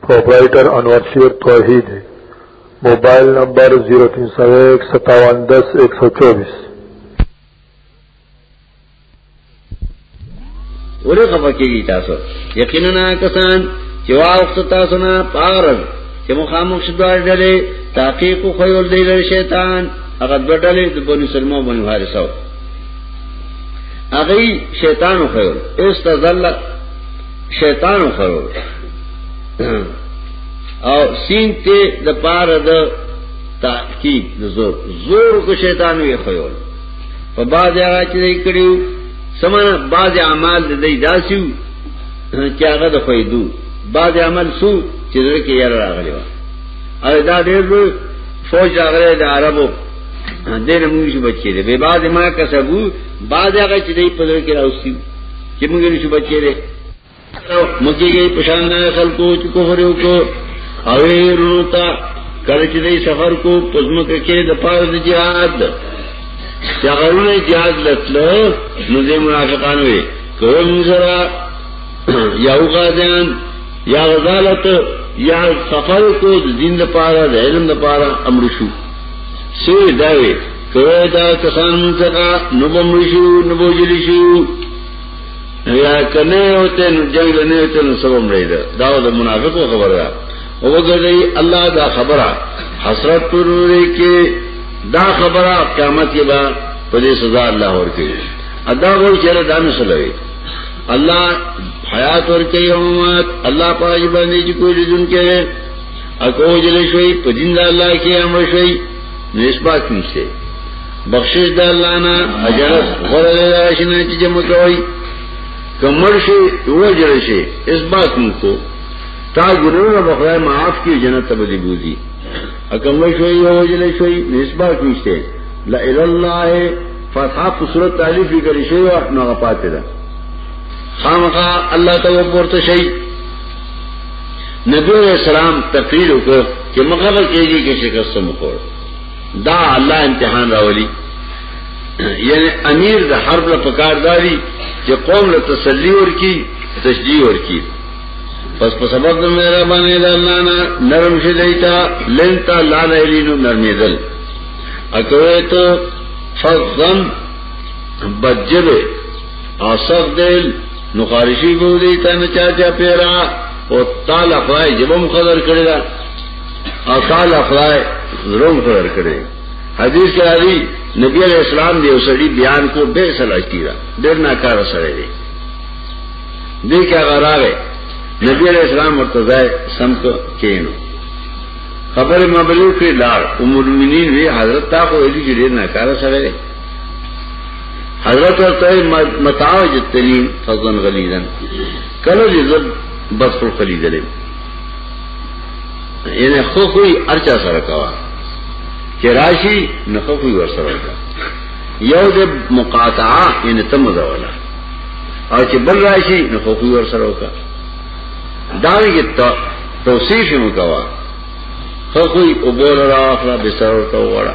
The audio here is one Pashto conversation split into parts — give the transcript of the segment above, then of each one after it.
پروپرائیٹر انور شیر توحید موبایل نمبر 03015710124 ورې خپه کېږي تاسو یقینا کسان چې واوخت تاسو نه پارل چې مخامخ شدار ډلې تحقیق خو یول دی لري شیطان هغه ډلې د بنو سلمو بنو حارثو هغه شیطان خو یول استذلت شیطان خرو او سین ته د پار د تحقیق د زور زور کو شیطان وی خیو په باز را چې دی کړیو سمانه باز اعمال د دی داسیو چې هغه د فیدو باز عمل سو چې دغه کې یې راغلی و او دا ډېر لوی فوج راغلی د عربو دین موږ بچی دی به باز ما کسبو باز هغه چې دی په دغه کې راوستیو چې موږ نشو بچی دی مکه کې پشان نه خلکو چې کفر یو کو او ورتا کله چې دې سفر کو پزمکه کې د پاره د jihad چاغونه jihad لتلو نو دې منافقان وي کوم زرا یو غازیان یا غزالت یا سفر کو د دین لپاره د علم لپاره امر شو سوی داوی کوي دا کسان څنګه نو بمشو نو بوجلی شو یا کنه او ته نو جنگ نه ته نو سبا مړی دا دا د منافقو خبره ده او وګړي الله دا خبره حسرت پروري کې دا خبره قیامت کې به په دې سزا الله ورکړي ادا وو چیرې دا نه سلوي الله حیات ورکړي او مات الله پاج باندې چې کوی دن کې اکو جل شوی په دین الله کې امر شوی نو اسباق نشته بخشش د الله نه اجر غره راشنه چې جمع کوي کمر شي وجر شي اسباق نکو تا ګناونه بخره معاف کی جنت ته بدی بوزي اکمل شوی یو وجل شوی اسباق نشته لا اله الله فتحه په صورت تعلیف کړي شی او نه غپاتې ده خامخا الله ته ورته شي نبی علیہ السلام تقریر وکړ چې مخه کېږي کې شکست مخور دا الله امتحان راولي یعنی امیر د حرب له پکارداري چې قوم له تسلی ورکی تشجیع ورکی پس په سبب د مهرباني د الله نه نرم شي دیتا لنتا لا نه لینو نرمیدل اکوې ته فضم بجبه اصغ دل نو خارشی بو دی تا نه چا چا پیرا او تعالی خدای جبم قدر کړی دا او تعالی خدای زروم قدر کړی حدیث کې راځي نبی علیہ السلام دی اوسړي بیان کو به سلا کیرا ډیر ناکار سره دی دې کې هغه راغی نبی علیہ السلام مرتضی سم کو کینو خبر مبلغ کې لار ام المؤمنین وی حضرت تا کو دې ډیر ناکار سره دی حضرت ورته متعاج التلیم فضن غلیظن کله دې زب بس خپل خلیدلې یعنی خو خوې ارچا سره کوا چې راشي نه خو خوې ور سره کا یو دې مقاطعه یعنی تم زولا او چې بل راشي نه خو خوې ور سره کا دا یې توصیف مو کوا خو خوې او بول راخلا به سره کا وړه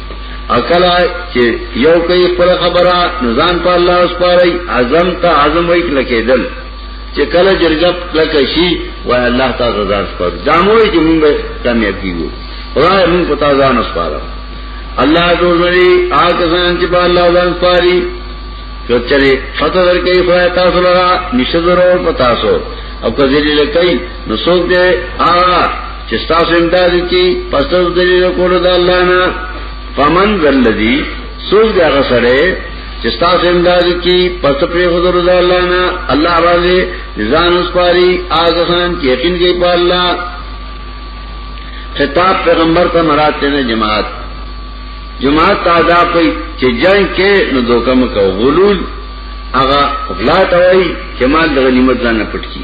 اکلا چې یو کوي خپل خبره نزان په الله اوس پاري اعظم ته اعظم وای کله کېدل چې کله جرګه لکه شي وای الله تعالی رضا پر داموي چې موږ کامیاب کیږو خدای موږ په تازه نس پاره الله دوزري آګه ځان چې په الله ځان پاري کچره فتح ورکړي خدای تاسو لرا نشذرو پتاسو او کذلی لکای نو څوک دې هغه چې تاسو امداد کی پس د دلیل کولو د الله نه فمن ذلذي څوک دې هغه سره چې تاسو امداد کی پس په حضور د الله نه الله باندې ځان وسپاري هغه خان چې یقین کوي په الله خطاب پیغمبر ته مراد ته جماعت جماعت تازه په چې جنگ کې نو دوکم کو غلول هغه غلا توي چې مال د غنیمت ځان پټ کی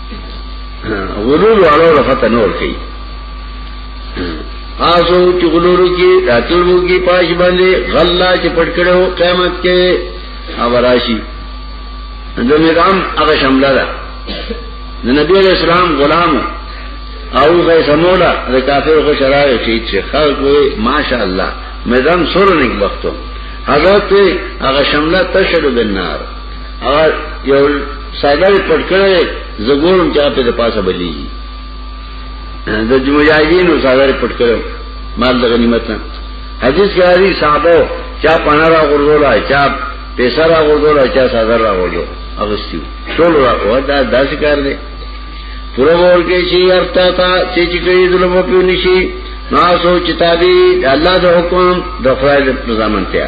غلول والو له خطر نور کوي آسو چې غلورو کې راتلو کې پاش باندې غلا چې پټ کړو قیامت کې اوراشي د نظام هغه شامل ده د نبی علیہ السلام غلام او غي سمولا د کافر خو شرایع شي چې خلق وي ماشاءالله مدام سره نیک وختو حضرت هغه شامل تشهد بالنار هغه یو ساده پټ کړی زګورم چې په پاسه بلی د جمهوریتینو ساده پټ کړو مال د غنیمت نه حدیث کې راځي صحابه چا پانا را غردولا چا پیسہ را غردولا چا ساده را غردو اغستیو ټول را و دا داسې کار دی پورا ور کې شي ارتا تا چې چې کوي ظلم په نشي نو سوچ تابي الله د حکم د خدای د ځامن ته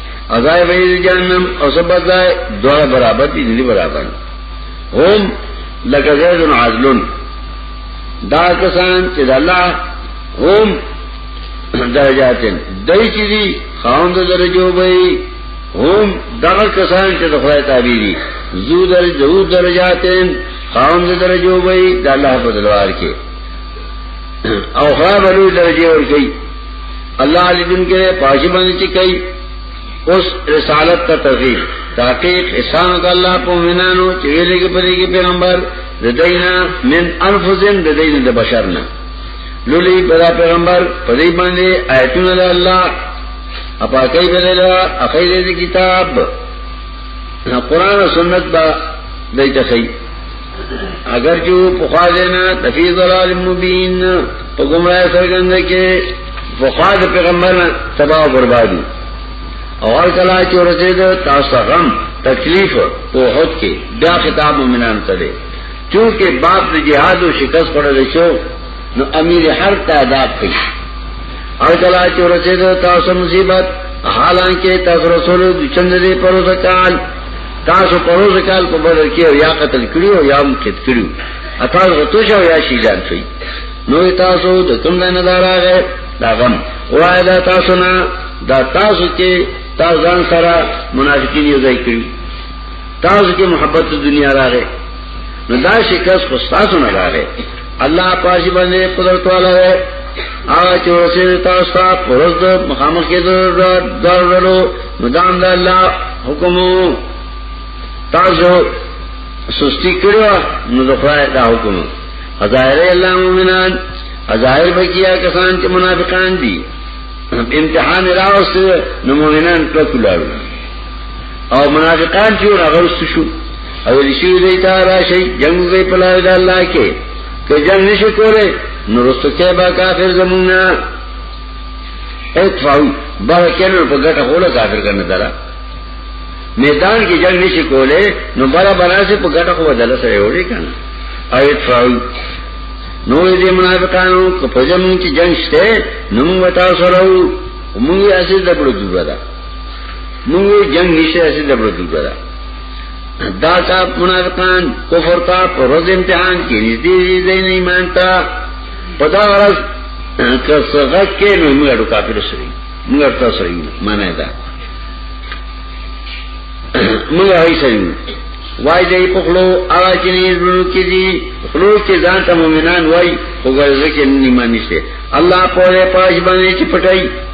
ازای ویل جانم او سبزای دوړه برابر دي دي برابر هم لکه زید عزلن دا کسان چې د الله هم درجاتن دای چې دي خاوند درجو به هم دا کسان چې د خدای تابع دي زو درجو درجاتن خاوند درجو به د الله په دلوار کې او خراب له درجه ور کوي الله لیدون کې پاجي باندې چې کوي اوس رسالت ته تغیر تحقیق احسان وکړه الله په وینانو چې ویلې کې پرې کې پیغمبر د دینا من انفسن د دین د بشر نه لولي پیدا پیغمبر په دې باندې آیتونه د الله اپا کوي بللا اخیر دې کتاب قرآن او سنت با دایته کوي اگر جو پخوا دینا تفی ضلال مبین په گمراه سرګند کې پخوا د پیغمبر تباہ او بربادي او هر کله چې ورته د تاسو غم تکلیف په هوت کې دا خطاب مومنان ته دی چونکه باپ د جهاد او شکست پر لشو نو امیر هر تعداد کوي او کله چې ورته د تاسو مصیبت حالانکه تاسو رسول د چند دې پروتکال تاسو پروز کال په بدر کې او یا قتل کړی او یا مقید کړی اته غتو شو یا شي ځان شي نو تاسو د کوم نه دراغه دا غم وای دا تاسو نه دا تاسو کې تاسو ځان سره منافقین یو ځای کړی تاسو کې محبت دنیا راغې نو دا شکست خو تاسو نه راغې الله پاشي باندې قدرت والا دی هغه چې ورسېږي تاسو ته پرز د مخامخ کې درلو مدام د الله حکم تاسو سستی کړو نو د خدای دا حکم ظاهر الله مومنان ظاهر بکیا کسان چې منافقان دي امتحان راوست نو مومنان ټکو لاړو او منافقان چې هغه شو او رشی دی تا راشی جنگ دی پلار دا اللہ کے کہ جنگ نشی کولے نرستو کے با کافر زموننا اتفاوی بارا کینو پا گٹا خولا کافر کرنا دارا میدان کی جنگ نشی کولے نو بارا بارا سے پا گٹا خولا دارا سرے ہو رہی کرنا او اتفاوی نو دې منافقانو که په جنگ کې جنگ شته نو موږ تاسو سره وو موږ یې اسې دبړو دوه دا موږ جنگ نشته اسې دبړو دوه دا دا کا منافقان کفر تا پر روز امتحان کې نږدې دي نه ایمان تا پدا ورځ که څنګه کې نو موږ کافر سره موږ تاسو سره معنی دا موږ هي سره وای دې په خلو هغه چې نه زړونو کې دي خلو کې ځان ته مؤمنان وای خو ګرځي کې نه ایمان نشته الله په پاج باندې چې پټای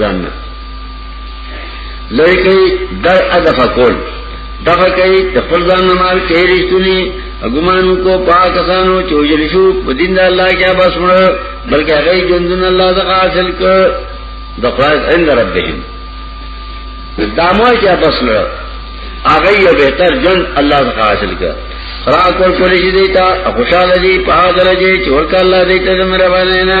ځان نه لری کوي در ادف کول دغه کوي د خپل ځان نه مال کې رښتونی اګمان کو پاکستانو چوجل شو په دین د الله کې بس مړ بلکې هغه جندن الله څخه حاصل ک د فائز عند ربهم دامو کې بس مړ هغه یو بهتر جن الله څخه حاصل ک را کول کولې دې تا خوشاله دي په هغه درجه چې ورکه الله دې ته مهربانه نه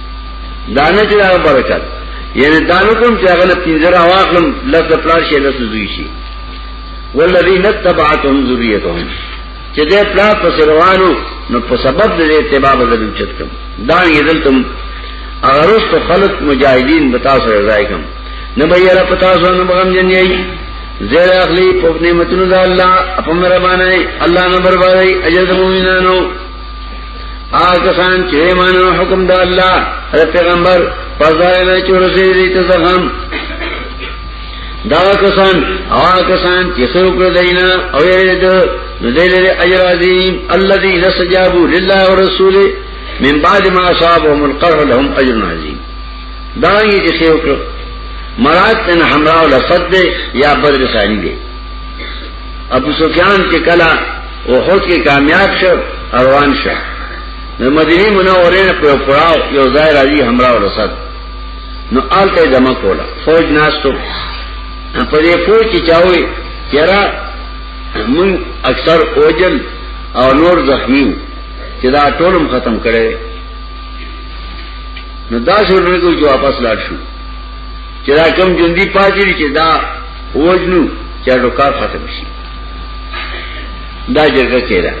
دانه چې دا برکت یعنی دانه کوم چې هغه پینځه راواخلم لږ د پلار شي لږ زوی شي والذین تبعتهم ذریتهم چې دې پلار په روانو نو په سبب دې اتباع بدل چت کوم دا یې دلته اگر اوس ته خلق مجاهدین بتا سره راځي کوم نه به یې را پتا سره نه بغم جن یې زیر اخلی په نعمتونو د الله په مهربانه الله نه بربادي اجازه مومنانو آگا خان چه ایمانو حکم دا اللہ دا پیغمبر پزائنا چو رسی دیتا زخم دا کسان آگا کسان چه خیو کر دینا او یرد ندیل دی اجر عظیم اللہ دی نسجابو للہ و رسول من بعد ما اصابهم القرح لهم اجر عظیم دا یہ چه خیو کر مراد تن حمراء لفت دے یا بدر ثانی دے ابو سفیان کے کلا احد کې کامیاب شو روان شو د مدینه منورې نه په پړاو یو ځای راځي همراه ورسد نو آلته جمع کوله فوج ناستو په دې فوج کې چاوي چیرې من اکثر اوجل او نور زخمی چې دا ټولم ختم کړي نو دا شورنه کو جو واپس لاړ شو چې دا کم جندي پاتې چې دا وجنو چې ډوکا ختم شي دا جرګه کېده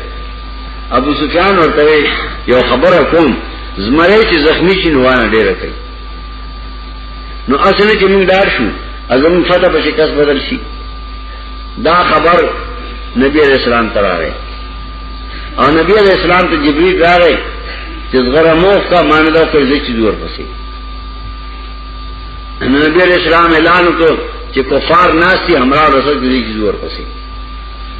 ابو سفیان ورته یو خبره کوم زمره چې زخمی شي نو وانه ډیره کوي نو اصل چې موږ دار شو ازم فتح په شکست بدل شي دا خبر نبی علیہ السلام تر راغی او نبی علیہ السلام ته جبرئیل راغی چې زغره موخ کا ماندا کوي چې دور پسې نبی علیہ السلام اعلان کو چې کفار ناسي همرا رسول دې کی زور پسې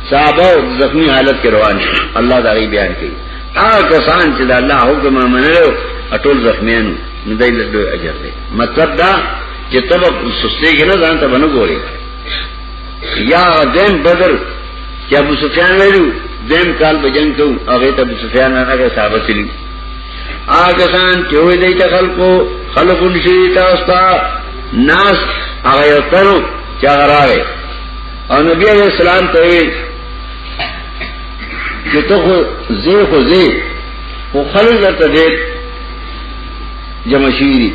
صحابه زخمی حالت کې روان شي الله دا غي بیان کوي هغه کسان چې د الله حکم منلو اټول زخمیانو نو دای له دوی اجر دی مطلب دا چې تب سستي کې نه ځان ته بنو ګوري یا دین بدر چې ابو سفیان ویلو دیم کال به جنگ کوو هغه ته ابو سفیان هغه صحابه تللی آگا سان چوئے دیتا خلقو خلقو نشی دیتا استا ناس آگا یو تنو چاگراوے اور نبی علیہ السلام تاوی کہ تو خو زی خو زی خو خلق در تا دیر جمع شیری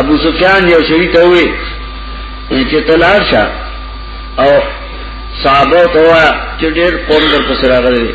ابو سفیان یو شری تاوی چې تلار شه او صحابه ته وا چې ډېر قوم در پسې راغلي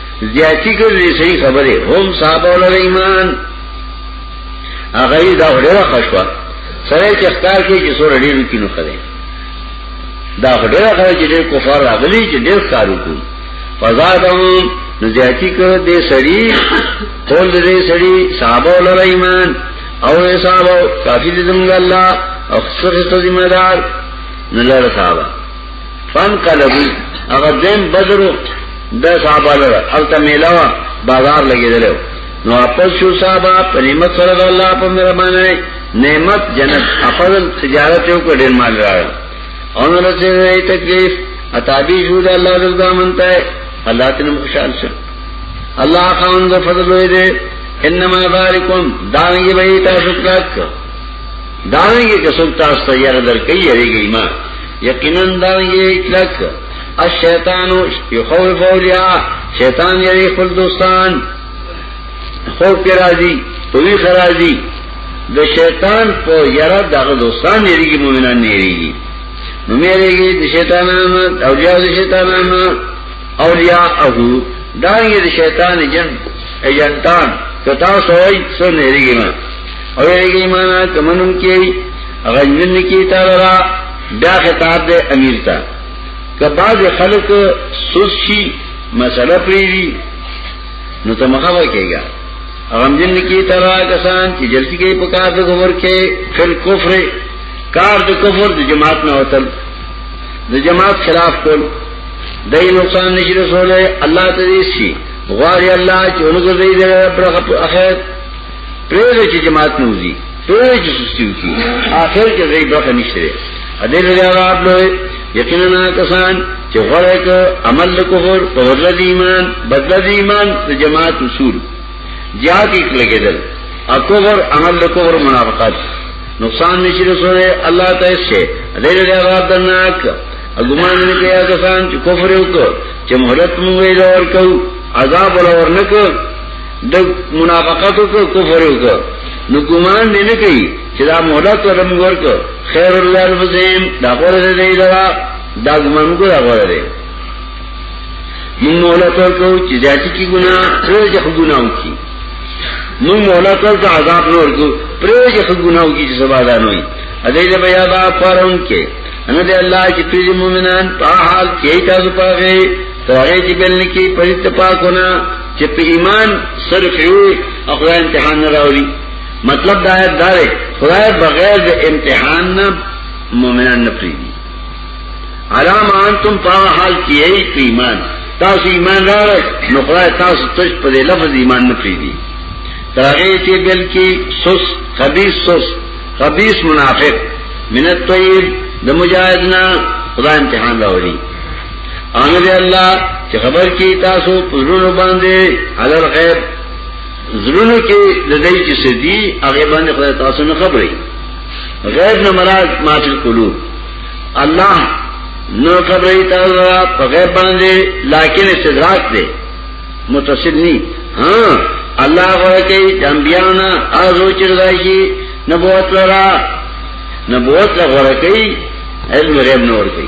زیاتی کړی صحیح خبره هم صاحب ول ایمان هغه دا ډیره خشوا سره چې ښکار کوي چې سور ډیر کینو خره دا ډیره خره چې ډیر کفار راغلي چې ډیر کارو کو فزادم زیاتی کړ دې سړی قول دې سړی صاحب ول ایمان او صاحب کافی دې زموږ الله او څه څه ذمہ دار نلړ صاحب فانقلبو هغه دیم بدرو د صحابه لره الته میلاوا بازار لګیدلو نو واپس شو صحابه په نعمت سره د الله په مهرباني نعمت جنت خپل تجارت یو کډین مال راغل او نو چې تکلیف اتابی شو د الله د ځامن ته الله تنه خوشاله شه الله خان د فضل وې دې انما ذالکم دانګي به تاسو کلاک دانګي که څوک تاسو یې درکې یې ریګی ما یقینا دا یې کلک الشیطان یخوف اولیاء شیطان یې خپل دوستان خو کې راځي پوی خراځي د شیطان په یره دغه دوستان یې مومنان نه یې نو مې لري د شیطانانو اولیاء د شیطانانو اولیاء اهو دا یې د شیطان جن ایجنټان کتا سوئی سو نه لري او یې معنا کمنم کې غنن کې تعالی را بیا خطاب دې امیر ته کباز خلق سوشي مسله پریری نو ته مخاور کېږي غم جن کې تعالی کسان چې جلتی کې په کار د کفر کې فل کفر کار د کفر د جماعت نه وتل د جماعت خلاف کول دای نقصان نشي رسوله الله تعالی شي غواړي الله چې ونګر دې د اخرت پریږه چې جماعت نوځي پریږه چې سستی وکړي اخر کې زې برخه نشته ا دې لري عذاب لوی یقینا کسان چې غره ک عمل کفر په بدل ایمان بدل ایمان د جماعت اصول زیات یک لګیدل او کفر عمل کفر منافقت نقصان نشي رسوله الله تعالی شه دې لري عذاب درناک اګمان نه کیا کسان چې کفر وکړي چې مهلت موږ یې ورکو عذاب ورنکو د منافقت او کفر او نو ګمان دې نه کوي چې دا مهلت ورم ورکو خیر الله الفزیم دا غره دې دا دا ګمان کو دا غره دې موږ مهلت ورکو چې ذاتي کی ګنا ټول چې ګنا وکي موږ مهلت ورکو عذاب نور کو پرې چې ګنا وکي چې سبا دا نه وي ا دې دې بیا با پرون کې ان دې الله چې ټول مؤمنان په حال کې تاسو پاږي ترغه چې بل کې پرې تپا کو نه چې په ایمان صرف یو خدای امتحان نه راوړي مطلب دا آیت دا دی خدای بغیر د امتحان نه مؤمنان نه پریږي علام انتم په حال کې یې په ایمان تاسو ایمان راوړئ نو خدای تاسو تج په لفظ ایمان نه پریږي ترغه چې بل کې سس خبيث سس خبيث منافق من الطيب د مجاهدنا خدای امتحان راوړي انا دی اللہ چه خبر کی تاسو پزرونو باندے علی الغیب زرونو کی لدائی چه سدی اغیب باندے خدا تاسو نخبری غیب نمراد ما فی القلوب اللہ نو خبری تاسو پا غیب باندے لیکن استدراک دے متصل نی ہاں اللہ غیر کئی جنبیانا آزو چردائی کی نبوت لرا نبوت لغیر کئی علم غیب نور کئی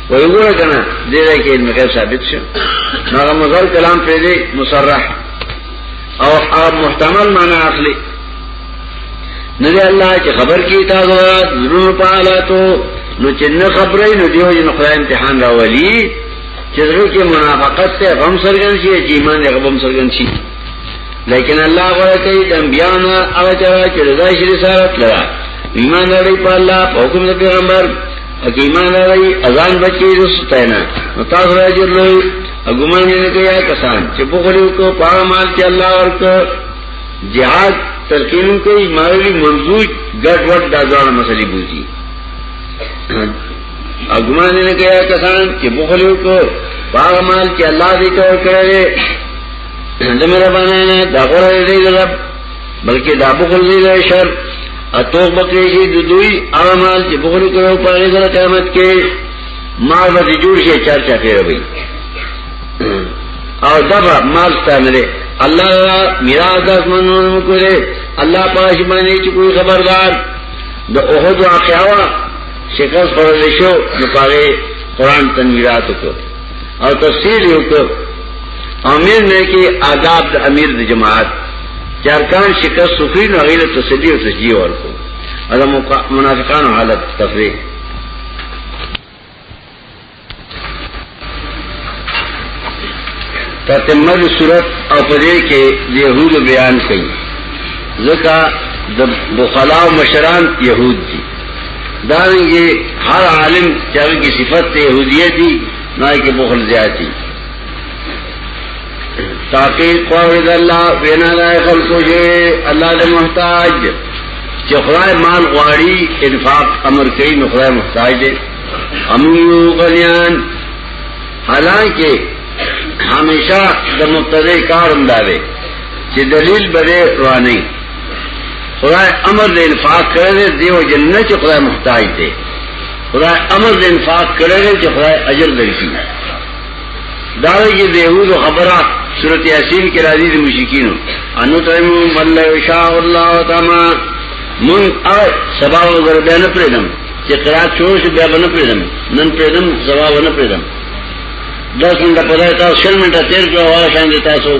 وای وګوره کنه دې راي کې مګر ثابت شو هغه مزل کلام په دې مصرح او هغه محتمل معنی اخلي نه دی الله چې خبر کی تاسو ضرور پالاتو نو چې نه خبرې نو دیو جن خدای امتحان راولي چې زړه کې منافقت ته غم سرګن شي چې ایمان یې غم سرګن شي لیکن الله غوړه کوي د انبیانو او چې رضا شي رسالت لرا ایمان لري په الله حکم د پیغمبر اګیمان راي اذان بچی د ستاینا نو تاسو راځي لوی اګمان نه کیا کسان چې په غوړو کو پاره مال چې الله ورک جهاد ترکین کوي مالی منزوج ګډ وډ دا ځان مسلې بوزي اګمان نه کیا کسان چې په غوړو کو پاره مال چې الله دې تور کړی دمر باندې دا غره دې رب بلکې دا بخل دی له شر اتوغ بکړي شي د دوی اعمال چې بخل کړو په هغه سره قیامت کې ما به جوړ شي چار چا پیروي او دبا مال ستانره الله میراث اسمنونو کوله الله پاش باندې چې کوئی خبردار د اوهد واقعا شکست پر شو نو پاره قران تنویرات کو او تفصیل یو کو امیر نه کې آداب د امیر د جماعت چارکان شکست سفری نو غیر تسلی او تشجیع ورکو ادا منافقان حالت تفریح تتمر صورت او پدې کې يهود بیان کړي ځکه د بخلاو مشران يهود دي دارنګه هر عالم چې هغه کې صفت ته يهوديت دي نه کې بخل زیاتی تاکي قول الله بنا لا خلقو شي الله له محتاج چې خدای مال غواړي انفاق امر کوي نو خدای محتاج دی اميو غنيان حالانکه همیشه د مبتدی کارم داوي چې دلیل بره رواني خدای امر د انفاق کړل دیو جننه چې خدای محتاج دی خدای امر د انفاق کړل چې خدای اجر درکړي دا یې د یوه خبره سورته یاسین کې راځي د مشکینو انو تایمو مل یشاء الله تعالی من ا سبا وګرځه نه پرېدم چې قرات شو چې بیا نه پرېدم نن پرېدم سبا نه پرېدم دس منټه پدای تاسو شل منټه تیر کړو هغه شان دي تاسو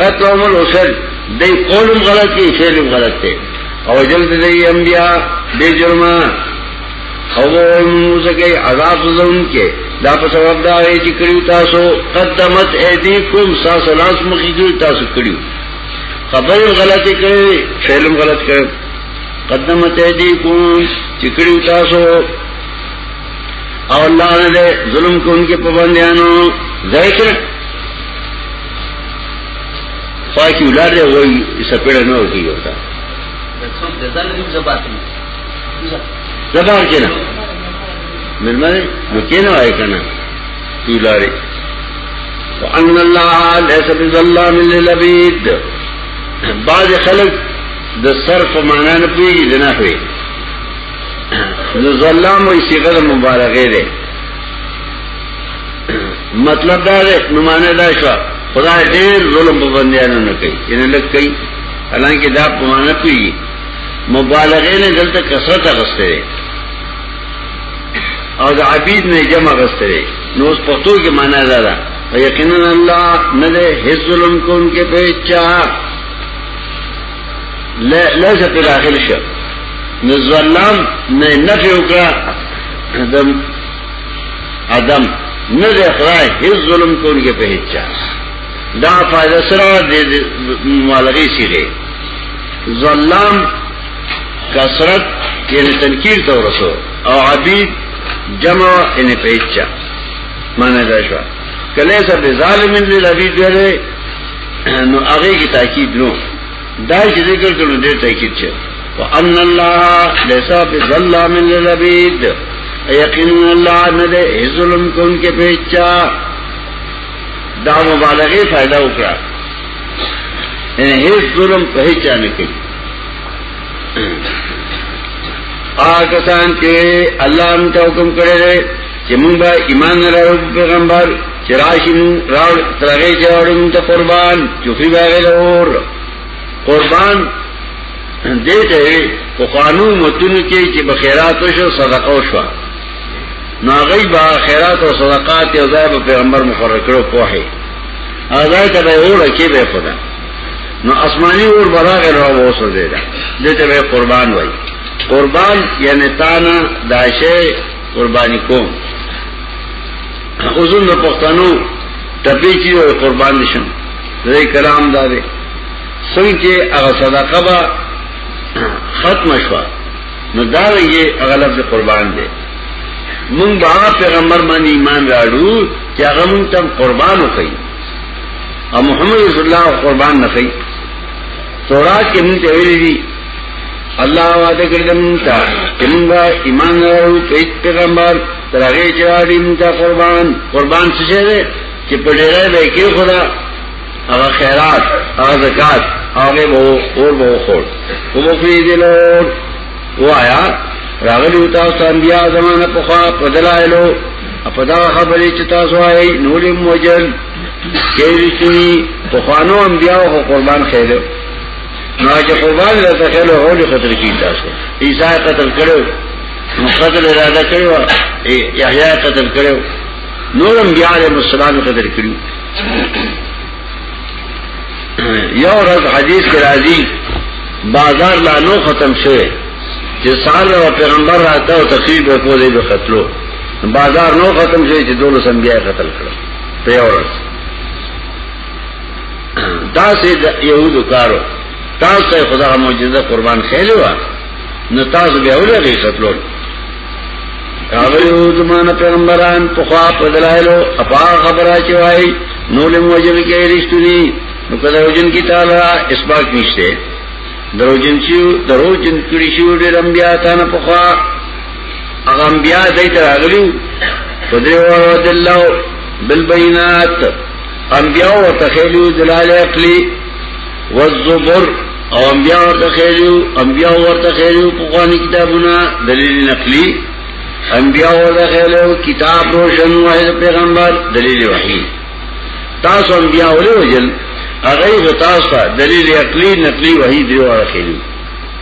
قتلهم الرسل دی قولم غلط دی فعلم غلط دی او جلد دی انبیاء بے جرما او موسی کې عذاب زون کې دا په سبب دا وی چې کړیو تاسو قدمت ایدیکم ساس لاس مخې کې تاسو کړیو خبر غلط کړی فعلم غلط کړی قدمت ایدیکم چې کړیو تاسو او الله دې ظلم کوونکې په باندې انو ذکر پاکی ولار دی وای سپېړه نه ورکی ورته زبار کنا ملمه نو کنا وای کنا تولاره وان الله ليس بظلام للعبيد بعض خلک د صرف معنا نه پیږي جنا کوي نو ظلام وي صيغه مبالغه ده مطلب دا دی نو معنی دا شو خدای ډېر ظلم په بندیانو نه کوي ان لک کوي حالانکه دا په معنی کوي مبالغه نه دلته کثرت غسته او د عبید نه جمع غسته نو اوس پښتو کې معنی دا ده یقینا الله نه ده هیڅ ظلم کون کې په چا لا لا څه په داخل شه نو ظلم نه نفي وکړه عدم نه د خدای هیڅ ظلم کوونکی په هیڅ چا دا فائدہ سره د مبالغه سیره ظلام کثرت یعنی تنکیر ته ورسو او عبید جمع یعنی په هیڅ چا معنی دا شو کله سره ظالم للعبید وره نو هغه کی تاکید نو دا چې ذکر کړو دې تاکید چې وان الله ليس بظلام للعبيد یقین الله نه دې ظلم کوم کې پېچا دا مبالغه فائدہ وکړه ان هیڅ ظلم په هیڅ نه کوي آکسان چې الله هم حکم کړی چې مونږ به ایمان نه راوړو پیغمبر چې راشین راوړ ترغه چې راوړو مونږ ته قربان چوفي باغې لور قربان دې ته په قانون متونو کې چې به خیرات وشو صدقه وشو نو هغه به خیرات او صدقات یو ځای په پیغمبر مقرر کړو په هي هغه ته به وړه کې به خدا نو آسمانی اور براغ راو وسو دې ده دې ته قربان وای قربان یعنی تانا داشه قربانی کوم اوزن د پښتنو ټپی چی او قربان دي شم زه کلام دارې څنګه چې هغه صدقه به ختم شوه نو دا یې هغه لفظ قربان دی مونږ با پیغمبر باندې ایمان راړو چې هغه مونږ ته قربان وکړي او محمد رسول الله قربان نه کړي تورات کې موږ ویلي دي الله وعده کړی موږ ته چې موږ ایمان لرو په پیغمبر تر هغه چې راځي موږ ته قربان قربان څه شي دی چې په ډیره به کې خدا هغه خیرات هغه زکات هغه به اور به خور او به فی دلور وایا راغلی او تاسو انبیا زمانه په خوا په دلایلو په دا خبرې چې تاسو وايي نور موجل کېږي چې په خوانو انبیاء او قربان خېلو نو چې قربان له تخېلو هو له خطر کې تاسو عیسی قتل کړو نو قتل اراده کړو یحیی قتل کړو نور انبیاء علیه السلام قتل کړو یو ورځ حدیث کې راځي بازار لا نو ختم شوه چې سال او پیغمبر راته او تقریب وکولې به قتلو بازار نو ختم شوه چې دوه سم بیا قتل کړو په یو ورځ دا سه یهودو کارو تاسو ته خدا معجزه قربان خېلو نو تاسو به اولګی قتلول راغلیو زمانه پیغمبران په خوا په دلایلو اپا خبره چوي نو له موجب کې رښتونی نو کله وجن کی تعالی اسباق نشته دروجن شو دروجن کړي شو ډېر انبیا ته نه په خوا هغه انبیاء دې ته راغلي په دې ورو دلو بالبينات انبیاء ورته خېلو دلال عقلي والزبر او انبیاء ورته خېلو انبیاء ورته خېلو په قرآن کتابونه دلیل نقلي انبیاء ورته خېلو کتاب روشن وحی پیغمبر دلیل وحی تاسو انبیاء ولې وجل هغه تاسو دلیل عقلي نقلي وحی دی ورته خېلو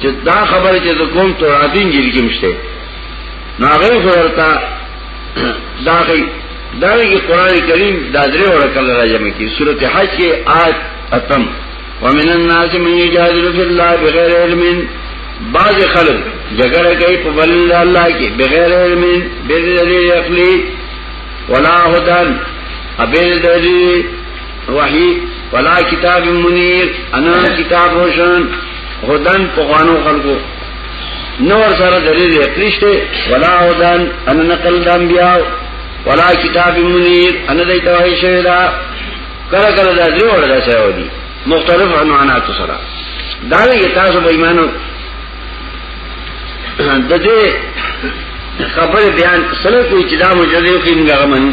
چې دا خبره چې کوم تورات انجیل کې مشته ناغه ورتا دا غي دا غي قران کریم دا درې ورکل راځم کې سورته حج کې آیت اتم ومن الناس من يجادل في الله بغير علم بعض خلق جګړه کوي په بل الله کې بغیر علم بغیر عقلی ولا هدن ابل دلی وحی ولا کتاب منیر انا کتاب روشن هدن پخوانو خلقو نور سره دلیل اقلیشتے ولا هدن انا نقل دام بیاو ولا کتاب منیر انا دیتا وحی شویدہ کله کله دا درې وړه دا سره ودی مختلف عنوانات سره دا یې تاسو به ایمانو د دې خبر بیان سره کوئی چې دا مجلې کې موږ غمن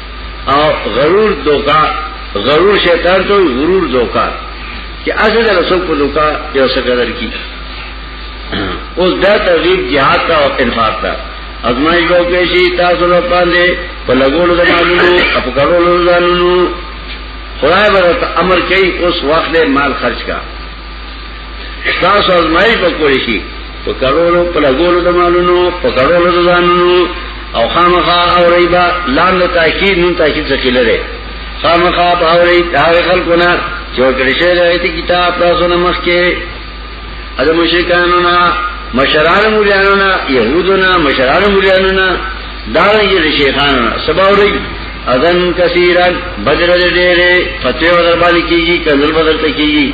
او غرور دوکا غرور شیطان ته غرور دوکا چې اصل د رسول په دوکا یو څه قدر کی اوس دا ترغیب jihad کا او انفاق کا ازمایش کو پیشی تاسو له باندې په لګولو د مالونو په کارولو د مالونو خدای ورته امر کوي اوس وخت مال خرج کا تاسو ازمایش وکړئ شي په کړولو په لګولو د مالونو په کړولو د ځانونو او خامخا او ریبا لام له تاکید نون تاکید څخه لره خامخا په او ری هغه خلقونه چې ورکړی شوی دی کتاب تاسو نه مخکې اده مشرکانو نه مشران مولیانو نه يهودو نه مشران مولیانو نه دارنګي د شیخانو نه سبا وري اذن کثیرن بدر دې ډېرې فتوی ور باندې کیږي کذل بدل ته کیږي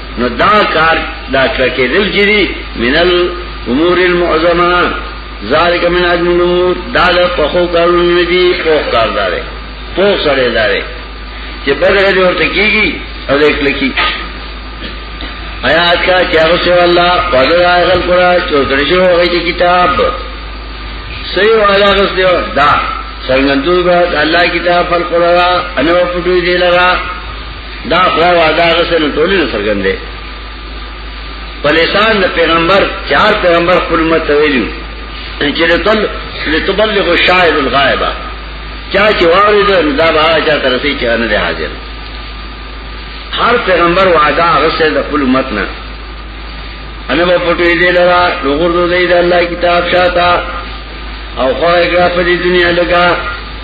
نو دا کار دا کړکې دل جری منل امور المعظمه ذالک من عدم الامور دا له پخو کارونه دي پوخ کار داري پوخ سره داري چې بدر دې ورته کیږي او دې کلکی آیات کا چاغو سے واللہ قدر آئے خلق را چوترشو ہوئی چی کتاب صحیح والا غص دیو دا سرگندو بہت اللہ کتاب خلق را انو پٹوی دی لگا دا خوا وعده غسل ټولې سرګندې په لسان د پیغمبر چار پیغمبر خپل امت ویلو چې لتل لتبلغ الشاهد الغائبه چا چې وارد دا به چا ترسي چې نه دی حاضر هر پیغمبر وعده غسل د خپل امت نه انا با پټوی دی لرا لغردو دی دا اللہ کتاب شاتا او خواہ اقرا پا دی دنیا لگا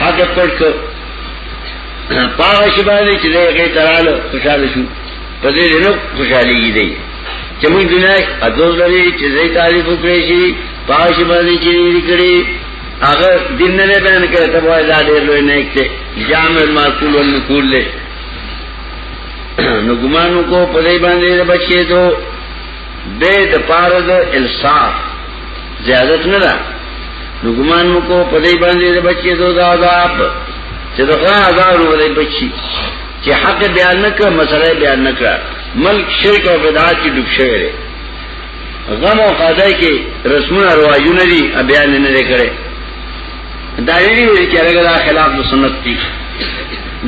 هغه پټ کړ پاغه شی باندې چې دغه تراله خوشاله شو په دې نو خوشالي دی چې موږ دنیا اځول لري چې زې تعریف وکړي شي پاغه شی باندې چې دې کړی هغه دین نه بیان کړي ته وایي دا ډېر لوی نه کته جامع معقول او نقول له نو ګمانو کو په دې باندې بچي ته به د پاره د الصاف زیادت نه ده نو ګمان مو کو په دې باندې د بچي دو دا عذاب چې دا عذاب ورې بچي چې حق بیان نه کړ مسله بیان نه کړ ملک شرک او بدعات کې ډوب شوی دی غم او قضای کې رسمونه رواجونه دي بیان نه لري کړي دا یې ویل چې هغه دا خلاف د سنت دي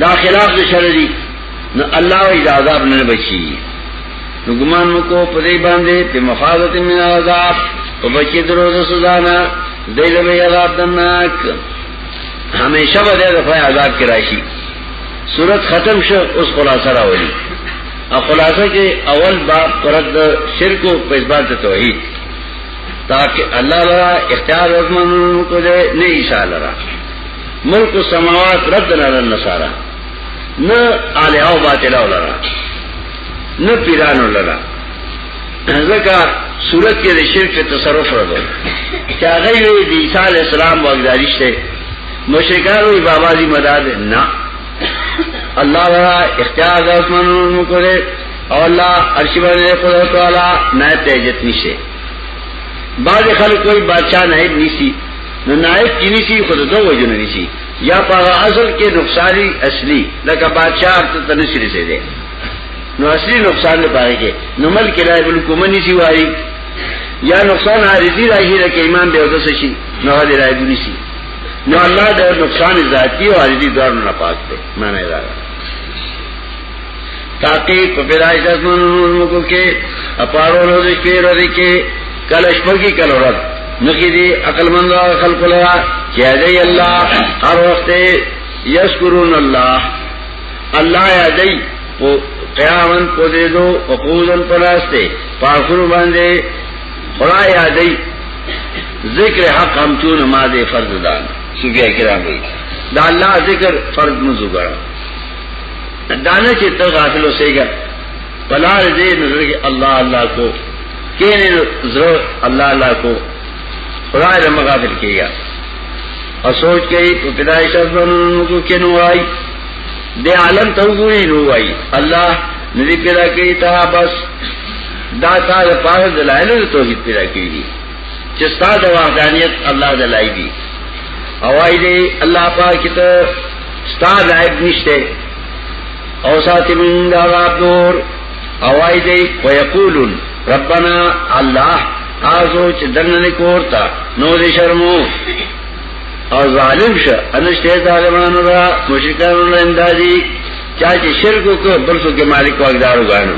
دا خلاف د شرع دي نو الله اجازه نه بچي نو ګمان مکو په دې باندې په مخالفت من عذاب او بچی درو د سزانا دل به عذاب دناک همیشه به د خدای عذاب کې راشي صورت ختم شو اوس خلاصه راوړي او خلاصه کې اول باب پرد شرک او په اثبات توحید تاکہ اللہ لرا اختیار عظمن کو دے نئی عیسیٰ لرا ملک و سماوات رد نرن نصارا نہ آلیہ و باطلہ لرا نه پیرانو لرا ځکه صورت کې د شرک تصرف راغو چې هغه یې د عیسی علی السلام واغدارشته مشرکان وی بابا دی مدد نه الله را اختیار د اسمانونو کو دے او الله عرش باندې قدرت والا نه تهجت نشي بعض خلک کوئی بادشاہ نائب نسی نو نائب کی نسی خود دو وجنه نسی یا په اصل کې نقصانی اصلي لکه بادشاہ ته تنشری سي دي نو اصلي نقصان نه پاره کې نو ملک راي بل کوم نه سي وایي یا نقصان عارضی راځي لکه امام به ودس شي نو دې راي دي سي نو الله د نقصان ذاتی او عارضی دار نه پاک دی معنی دا تحقیق په پیدایش د اسمانونو موږ کې اپارو له دې پیر ورې کې کله شپه کې کله ورځ نخې دې عقل مند خلق لرا چې دې الله هر وخت یشکرون الله الله یا دې په قیامن کو دې دو وقودن پراسته پاخرو باندې خدا یا دې ذکر حق هم چون ما دې فرض دان سوګیا کرام دا الله ذکر فرض مزګړه دانه چې ته غافل اوسېګا پلار دې نظر کې الله الله کو کینې زرو الله الله کو خدای دې مغافل کیږي او سوچ کې په پیدایش باندې کو کې نو وای دې عالم ته وګوري نو وای الله ندی پیدا کړی تا بس دا تا د پاره دلایل توحید پیدا کړی چې ستاسو د وحدانیت الله د لای دی او ای دی الله پاک کې ته ستاسو لایق نشته او ساتي من دا عذاب دور او ای دی ويقولون ربنا الله آزو چې دنه کورتا نو دې شرمو او ظالم شه انشته ظالمانو را مشرکانو له اندازي چا چې شرک وکړ بل څه کې مالک واغدار وګانو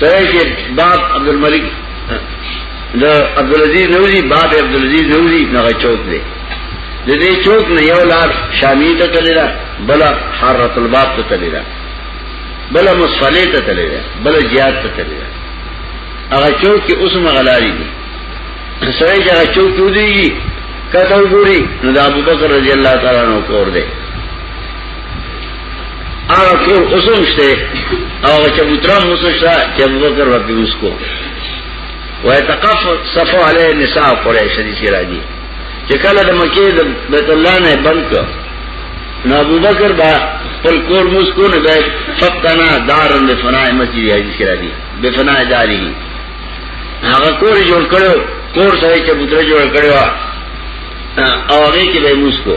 سره چې باب عبد الملک د عبد العزيز نوزي باب عبد العزيز نوزي نه چوک دی د دې چوک نه یو لار شامی ته تللی دا بل حرۃ الباب ته تللی دا بل مصلی ته تللی دا بل زیاد ته تللی دا هغه چوک کې اوس مغلاری دي سره چې هغه چوک ته دی کته وګوري نو د ابوبکر رضی الله تعالی عنہ کور دی هغه کور اوسمشته او چبوتران اوسمشته چې ابوبکر ربي اوس کو ويتقف صف عليه النساء قريش دي چې راځي چې کله د مکه د بیت الله نه بند کړ نو ابوبکر با خپل کور موس کو نه ده فتنا دارن د فنا مسجد یې چې راځي به فنا داري هغه کور جوړ کړو کور سره چبوتره جوړ کړو او هغه کې به موس کو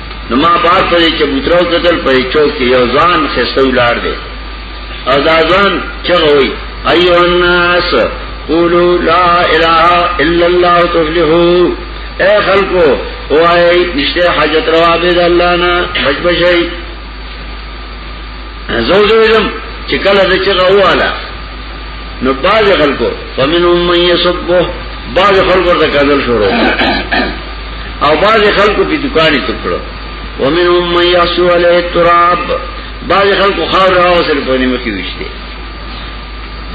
نو ما بار په دې چبوترو قتل په چوک کې یو ځان خسته ولار دی او دا ځان چغوي ايو الناس قولوا لا اله الا الله تفلحوا اے خلقو وای نشته حاجت روا به د الله نه بچ بچي زوجوزم چې کله د چغه واله نو باز خلکو فمنهم من يسبه باز خلکو ته کذل شروع او باز خلکو په دکانې تکړه ومنهم من يحسو عليه التراب باز خلکو خاور راوسل په نیمه کې وشته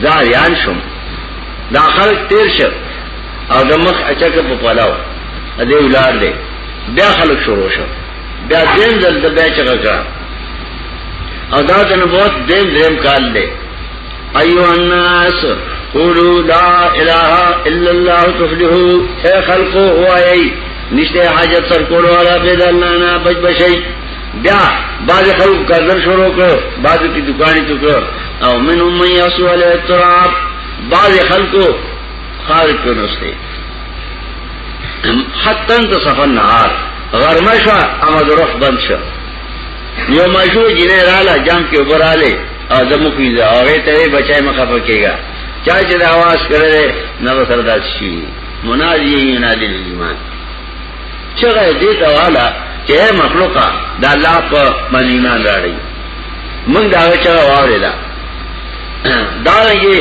زاریان شم دا خلک تیر شو او د مخ اچکه په پلاو ا دې ولار دې بیا خلک شروع شو بیا دین دل د بیا چغه کړه او دا د نبوت دیم دیم کال دی ایوہ الناس قولو لا الہ الا اللہ تفلحو اے خلقو ہوائی نشتے حاجت سر کولو علا بید اللہ نا بچ بشئی بیا بعض خلق کردن شروع کرو بعض کی دکانی تو کرو او من امی یاسو علیہ التراب بعض خلقو خارج کو نستے حتن تا صفن نهار غرمه شو اما درخ بند شو یو ماشو جنه رالا جام کې وبراله او زمو کویزا هغه ته بچای مخه پکېګا چا چې د आवाज کړل نو سره داس شي مناجي ينادي ایمان چغه دې ته والا چې مخلوقا د الله په من ایمان راړي موږ دا چا واورېدا دا لګي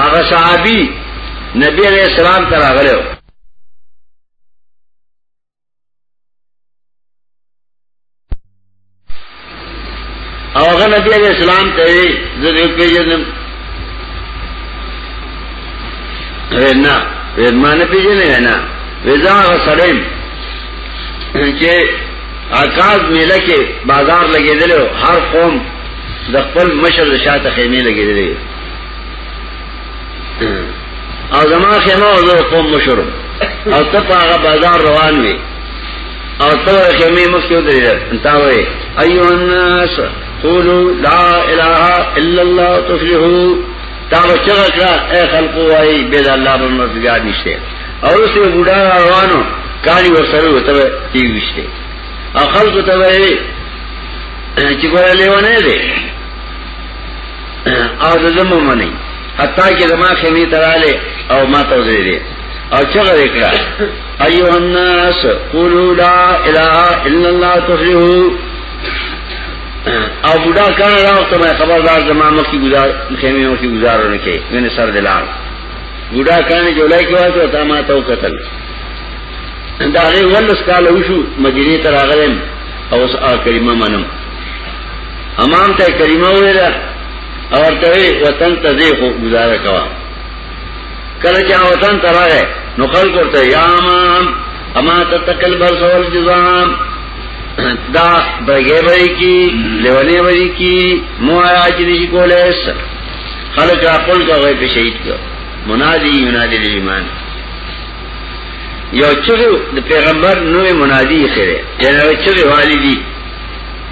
هغه صحابي نبی عليه السلام ته راغلو او هغه نبی علیہ السلام ته زه یو پیژنم وینا وینا نه پیژنې وینا ویزا غسلم چې اکاز میله کې بازار لګېدل هر قوم د خپل مشر د شاته خیمه لګېدلې او زما خیمه او زه قوم مشر او ته په هغه بازار روان وي او ته خیمه مخکې ودرېږه انتا وې ايها الناس قولوا لا اله الا الله تفلحوا تا بچغه کړه اے خلقو وايي به د الله په مددگار نشته او سه بوډا روانو کاری ورسره وته تی وشته او خلق ته وې چې ګوره لیونه دی او د زمو منی حتی کې زما خمی تراله او ما ته وزیدې او چغه وکړه ایو الناس قولوا لا اله الا الله تفلحوا او بوډا کان راو ته ما خبردار زما مخ کی گزار خیمه مخ کی گزارونه کې مینه سر دلار بوډا کان جولای کې واسو ته ما ته قتل دا غي ولس کال وشو مدینه تر اغلم او اس ا کریمه منم امام ته کلمه ویله او ورته وطن ته ځې خو گزاره کوا کله چې وطن ته راغی نو خلق ورته یا امام اما تتکل بر سوال جزام دا برګې وری کی لیولې وری کی مو آج دې کولې سر خلق خپل کا وای په شهید کو منادی منادی ایمان یو چې د پیغمبر نوې منادی خره جنوي چې والي دي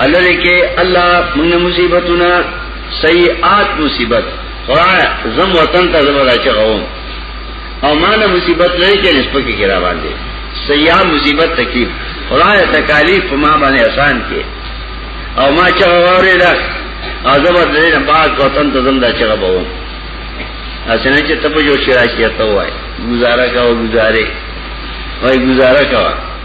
الله دې کې الله موږ مصیبتونه سیئات مصیبت خدای زم وطن ته زبر اچي غوم او مانه مصیبت لري کې نسبت کې را باندې سیئات مصیبت تکلیف خدای تکالیف په ما باندې آسان کې او ما چې واره ده ازم دې نه باز وطن ته زم دا چې غوم اسنه چې تبو جو شراشیت وای گزاره کا و گزاره وای گزاره کا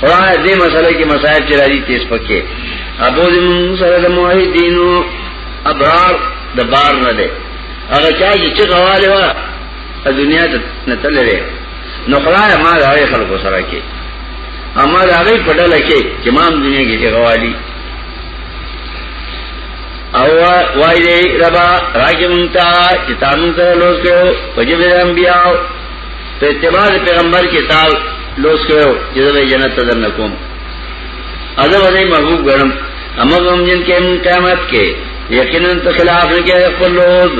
قرآن دې مسئله کې مسائل چې راځي تیز پکې ابو دې موږ سره د موحدینو ابرار د بار نه ده هغه چا چې غواله و د دنیا ته نه تللې نو خدای ما د هغه خلکو سره کې اما د هغه په ډله کې چې ما دنیا کې غوالي او وای دې ربا راګم تا چې تاسو ته لوس کړو په جبه انبیاء په اتباع پیغمبر کې تال لوس کړو چې د جنت ته درنه کوم اځه ولې محبوب ګرم امر هم جن کې قیامت کې یقینا ته خلاف نه کې خپل لوز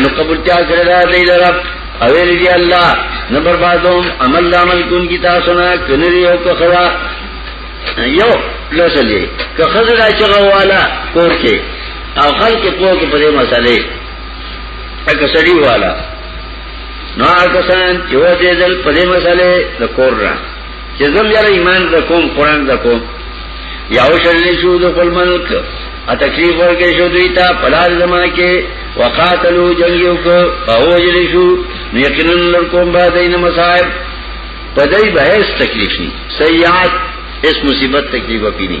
نو قبول چا کړی دا دی لرب اویل دی الله نه بربادوم عمل عمل کوم کی تاسو نه کنری او که خدا یو لوسلې که خزر راځغه والا کور کې او خلک په کې په دې مسالې اګه سړی والا نو هغه سان چې و دې دل په دې مسله د کور را چې زم یاره ایمان د کوم قران د کوم یا او شرلی شو د خپل ملک ا تکلیف ورکې شو دوی ته پلار زما کې وقاتلو جنگیو کو او جلی شو یقینا لکم با دین مصائب پدای بحث تکلیف نی سیئات اس مصیبت تکلیف اپی نی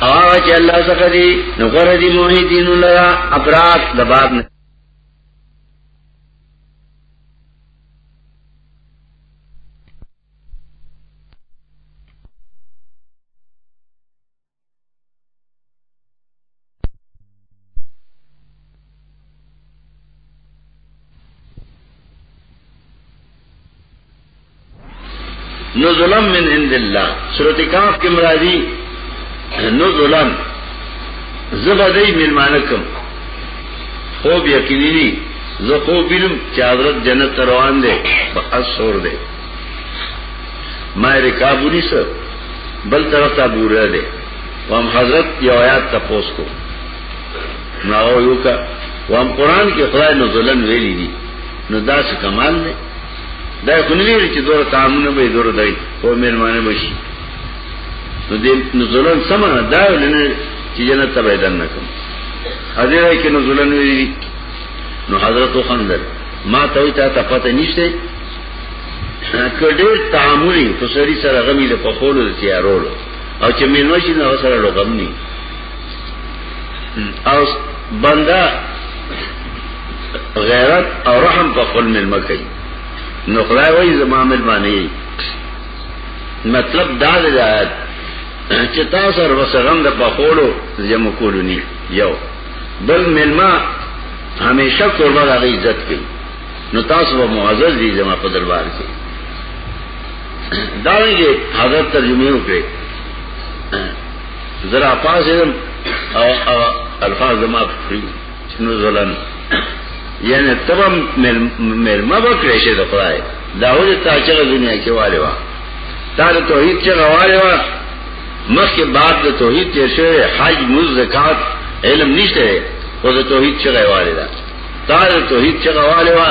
آج اللہ سکر دی نغر دی موحی دین اللہ ابراد دباب نکر نزلم من عند الله سورۃ کاف کې مرادي نزلم زبدای ملمانکم خوب یقینی دی زه خوب وینم چې حضرت جنت روان دی په اسور دی ما رکابونی سره بل طرف ته بوره دی وام حضرت یو آیات تپوس کو نو هغه یو کا وام قران کې خدای نو ظلم ویلي دي نو دا څه کمال دی دا خنلې چې دوره تعامونه به دوره دی او مېرمانه بشي نو دې نو ظلم سمانه دا ولنه چې جنت ته بدن نکم حاضر کې نو ظلم ویلي نو حضرت خندل ما ته ته ته پته نشته کډیر تعاملی تو سری سره غمی له پخولو تیارولو او چې مینو شي نو سره لوګم ني او بندا غیرت او رحم په خپل ملما کوي نو خدای وایي زما ملمانی مطلب دا دی آیات چې تاسو سره وسرند په خولو زمو کولونی یو بل ملما همیشه قربان هغه عزت کوي نو تاسو به معزز دي زما په دربار کې دارنګه حضرت ترجمه وکړي زرا پاسم او الفاظ ما فری شنو زلن یعنی تبم مل ما بکړې شه د خدای داوود تا چې دنیا کې والي وا تا ته توحید چې غواړي وا مخکې بعد د توحید ته شه حج مو زکات علم نشته او د توحید چې غواړي دا تا ته توحید چې غواړي وا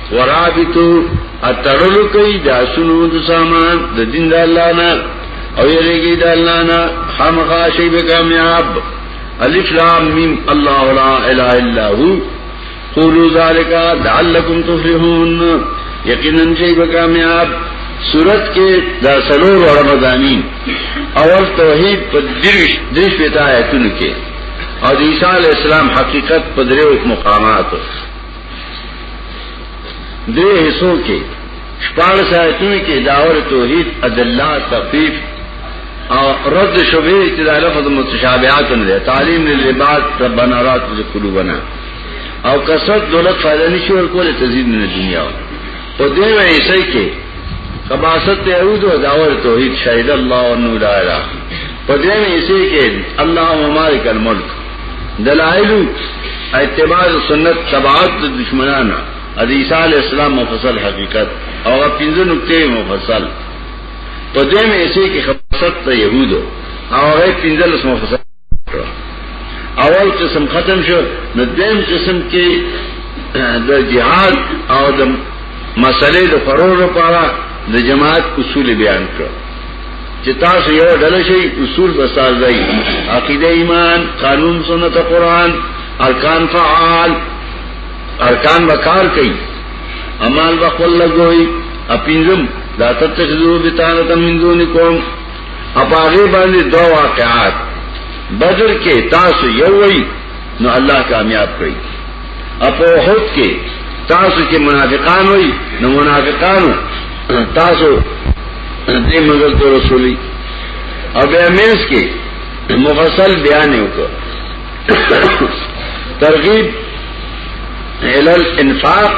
ورابطو اتړلو کوي د اسونو د سامان د دین د الله نه او یریږي د الله نه خامخا شی به کامیاب الف لام میم الله لا اله الا هو قولوا ذلك لعلكم تفلحون یقینا شی به کامیاب صورت کې دا سلور وړه مزامین اول توحید په دریش دریش پتا آیتونو کې او د عیسی علی السلام حقیقت په دریو مقاماتو دې حصو کې شپږ ساعتونو کې داور توحید ادله تفیف او رد شبه چې د لفظ متشابهات نه تعلیم للعباد ربنا لا تزغ قلوبنا او کثرت دولت فائدہ نشي ورکول تزيد من دنیا په دې وایي سې کې خباست یهود او داور توحید شهید الله انه لا اله په دې وایي سې کې الله مالک الملک دلائلو اتباع سنت تبعات د دشمنانو د عیسی علی السلام مفصل حقیقت او هغه پنځه نقطې مفصل په دې مې چې کې خبرت ته يهودو او هغه پنځه لس مفصل اول قسم ختم شو نو دیم قسم کې د جهاد او د مسلې د فرور لپاره د جماعت اصول بیان کړ چې تاسو یو ډله شي اصول بسازای عقیده ایمان قانون سنت قران ارکان فعال ارکان وکار کوي امال وقل لګوي اپینزم لا تتخذو بتانه من دونکم اپاغه باندې دوا واقعات بدر کې تاسو یو وی نو الله کامیاب کړی اپو حد کې تاسو چې منافقان وي نو منافقانو تاسو دې منزل ته رسولي او بیا مینس کې مفصل بیان وکړ ترغیب ال الانفاق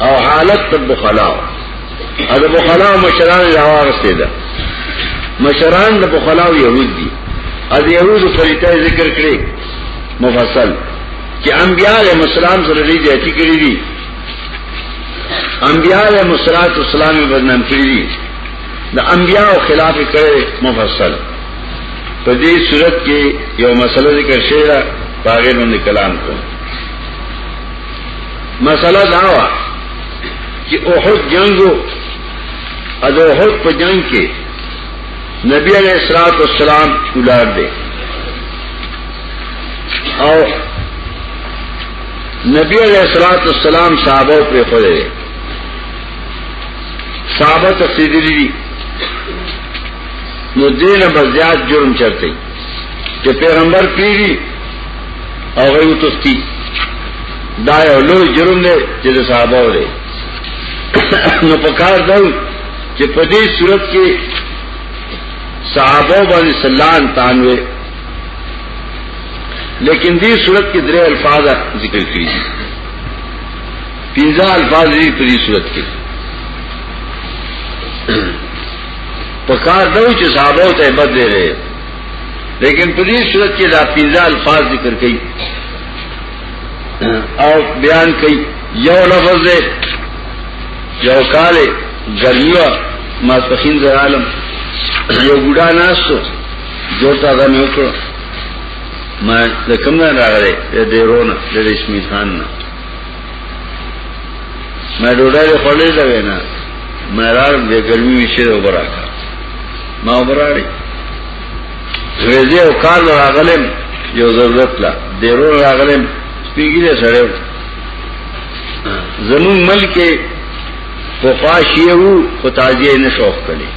او حالت تب خلاو ا د بخلاو مشران راوار سیدا مشران د بخلاو يهود دي ا د يهود فريته ذکر کړي مفصل چې انبیاء علیهم السلام سره لري جاتي کړی دي انبیاء علیهم السلام بدنام کړی دي د انبیاء خلاف کړي مفصل په دې صورت کې یو مسله ذکر شوی دا باغې باندې کلام کوم مسله دا و چې اوحد جنگو اده اوحد په جنگ کې نبی علیہ الصلوۃ والسلام ولار دی او نبی علیہ الصلوۃ والسلام صحابه پر خوده صحابه تفسیری دي نو دین بزیات جرم چرته چې پیغمبر پیری او غیو تستی دا یو لوی جرم دی چې صحابه وره نو پکار دی چې په دې صورت کې صحابه باندې سلان تانوي لیکن دې صورت کې درې الفاظ ذکر کړی دي پنځه الفاظ دې په دې صورت کې په کار دو چې صحابه ته بد دی لیکن په دې صورت کې دا پنځه الفاظ ذکر کړي او بیان کوي یو لفظ دی یو کال ګرمي وا ما پخین زه عالم یو ګډا ناسو جوړ تا غنه وکړو ما د کوم نه راغلی د ډیرونه د رشمی خان نه ما ډوډۍ خورلې دا وینا ما راړم د ګرمي وشه وبراکا ما وبراړي زویزی او کال راغلم یو ضرورت لا دیرور راغلم سپیگی دے سڑے زمون ملک پخواشیو خطازی نه شوق کړي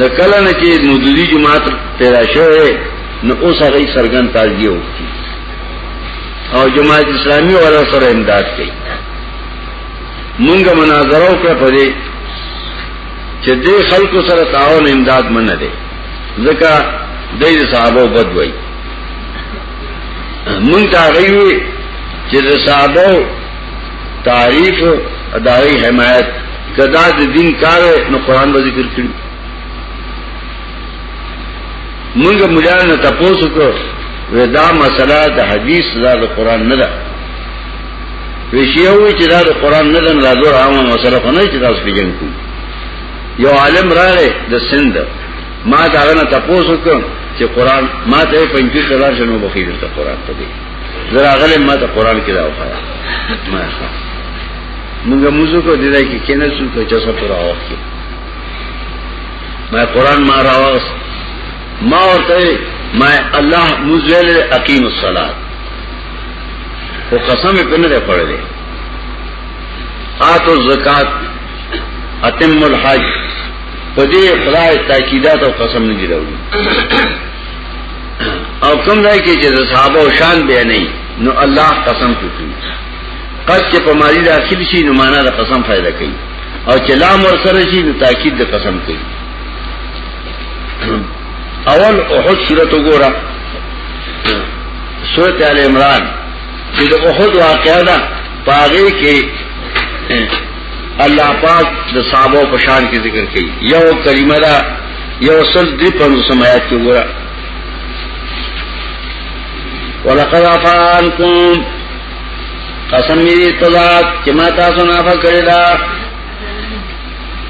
د کله نه چې مدودی جماعت پیدا شوه نو اوس هغه سرګن تازیه وکړي او جماعت اسلامی والا سره امداد کوي مونږه مناظره وکړه په دې چې دې خلکو سره تعاون امداد منه دي ځکه دې صحابه بد وای مونږ ته غوي چې د صحابه تعریف اداري حمایت کدا د دین کار نو قران به ذکر کړي مونږ مجاهد نه تاسو کو ودا مسله د حدیث زاد قران نه ده وشیوی چې دا د قران نه دن راځو عامه مسله خو نه چې تاسو پیژن کو یو عالم راغی د سند ما دا غنه تاسو کوم چې قران ما ته 25000 شنو بخیر ته قران ته دی زرا غلې ما ته قران کې دا وخایا ما ښه موږ موزو کو دی دا کې کینه سو ته چې څه پورا وخت ما قران ما راوس ما ورته ما الله مزل اقیم الصلاه خو قسم په نه ده پړلې آتو زکات اتم الحج په دې خدای تاکیدات او قسم نه دی راوړي او کوم ځای کې چې صحابه او شان به نه نو الله قسم کوي قد چې په مالی داخل شي نو معنا د قسم فائدہ کوي او چې لام ور سره شي نو تاکید د قسم کوي اول احد سورۃ وګوره سورت آل عمران چې د احد واقعا ده پاغه کې الله پاک د صحابه په شان کې ذکر کړي یو کلمه ده یو سل دی په سمات کې وره ولقد افعلكم قسم دې تزاد چې ما تاسو نه افا کړی دا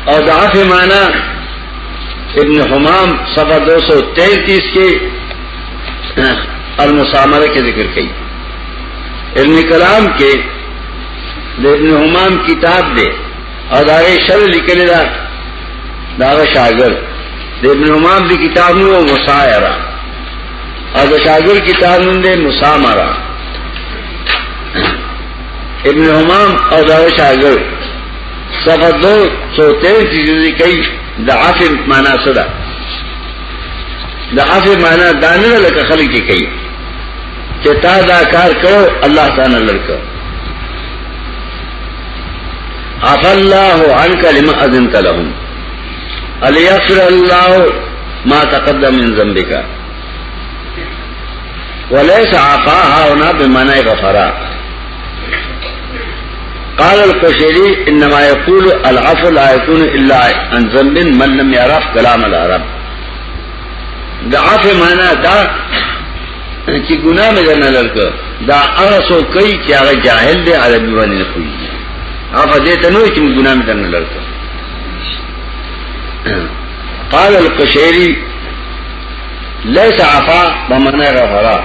او ضعف معنا ابن حمام صفحه 233 کې المسامره کې ذکر کړي علم کلام کې د ابن همام کتاب دی او دا یې شر لیکل دا دا شاګر د ابن همام دی کتاب نو مسایره او دا شاګر کتاب نوم دی مسامره ابن همام او دا شاګر صفحه 233 جزئی کوي د عفن معنا څه ده دا عفو مانا دانه لکه خلک کې کوي چې تا دا کار کړو الله تعالی لرکو عفا الله عنك لما اذنت لهم الیغفر الله ما تقدم من ذنبك وليس عفاها هنا بمعنى غفرا قال القشيري انما يقول العفو لا يكون الا عن ذنب من لم يعرف كلام العرب دا عفو معنا دا چې ګناه مې نه لرک دا هغه سو کوي چې هغه جاهل دی عربي باندې نه کوي هغه دې ته نو چې ګناه مې نه لرک قال القشيري ليس عفا بمعنى غفرا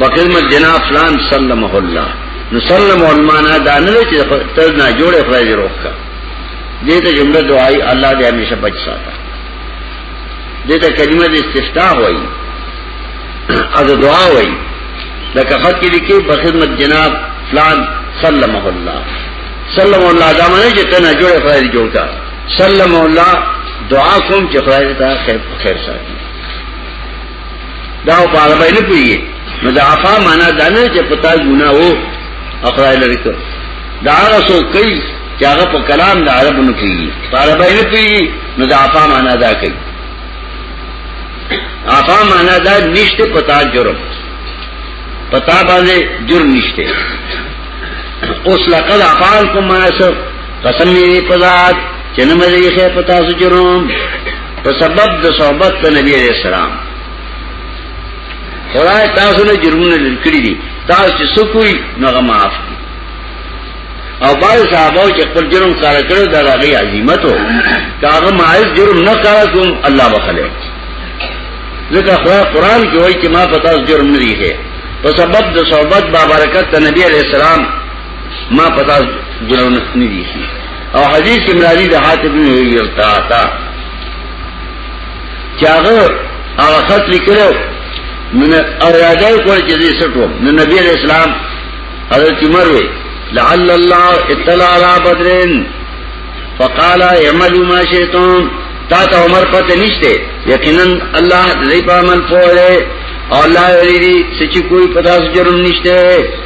بخدمت جناب فلان سلمه الله نو سلم علمانا دا نه چې ته نه جوړه خدای دې روکا دې ته جمله دعای الله دې همیشه بچ ساته دې ته کلمه دې استفتاح وایي از دعا وایي دا کفت کې لیکي بخدمت جناب فلان سلمه الله سلم الله دا معنی چې ته نه جوړه خدای دې جوړ کا سلم الله دعا کوم چې خدای ته خیر خیر ساتي دا په عربی نه پیږي نو دا عفا معنا دا نه چې پتا ګنا وو اخرای لري ته دا هغه څو کوي چې هغه په کلام د عربو نه پیږي په عربی نه پیږي نو دا عفا معنا دا کوي عفا معنا دا نشته پتا جرم پتا باندې جرم نشته اوس لقد افعال کوم ما سر قسم یې پزاد چې نه مې یې پتا سو جرم په سبب د صحبت د نبی عليه السلام خدای تاسو له جرمونو لکړي دي تاسو چې سکوي نغه معاف او باید صحابه چې خپل جرم کار کړو دا غي عظمت او کاغه مایز جرم نه کار کوم الله وکړي ځکه خدای قران کې وایي چې ما پتا جرم نه دی په سبب د صحبت با برکت نبی عليه السلام ما پتا ګلو نسنی دي شي او حدیث کې مرادي د حاتب نه وی ورتا تا چاغه هغه خط لیکلو من او یادای کول چې دې سټو نو نبی علیہ السلام حضرت عمر وی لعل الله اطلع على بدرن فقال اعملوا ما شئتم تا ته عمر پته نشته یقینا الله دې په عمل پوهه او الله دې سچ کوئی پتا جرم نشته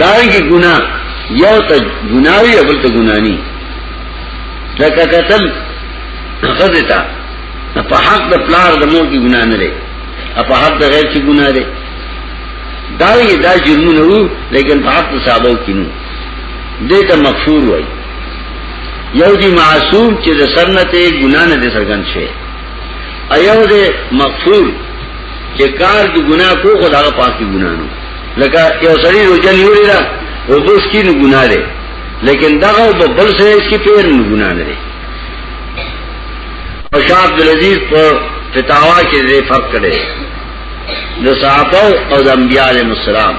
دارنګي ګناه یو ته ګناوي او بل ته ګناني لکه قتل خزتا په حق د پلار د مور کې ګناه نه لري په حق د غیر کې ګناه لري دا یې دا جرمونه وو لیکن په حق صحابه کې نو دې ته مغفور وای یو دی معصوم چې د سرنته ګناه نه دي سرګن شي ایو دے مغفور چه کار دی گناہ کو خود آغا پاک دی گناہ نو لکا یو سری رو جن یوری دا او بوس کی نو گناہ دے لیکن داغا او ببل سرے اس کی پیر نو گناہ دے او شاہ عبدالعزیز پر فتاوا کې دې فرق کړي د صحابه او د انبیاء علیهم السلام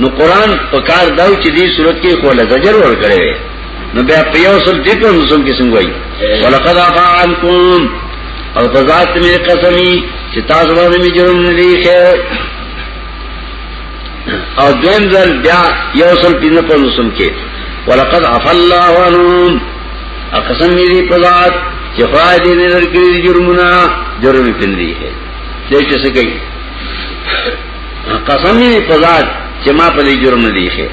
نو قران په کار داو چې دې صورت کې کوله زجر ور کړی نو بیا په یو سل دې په مسلم کې څنګه وایي ولقد افعلکم او فزات می قسمی چې تاسو باندې می جرم نه دی خیر او دویم ځل بیا یو سل پینځه په مسلم کې ولقد عفا الله عنهم اقسم می دی فزات چې خدای دې نه درکړي جرمونه جرم پندري ہے دې چې څه کوي قسم می فزات چې ما په دې جرم نه دی خیر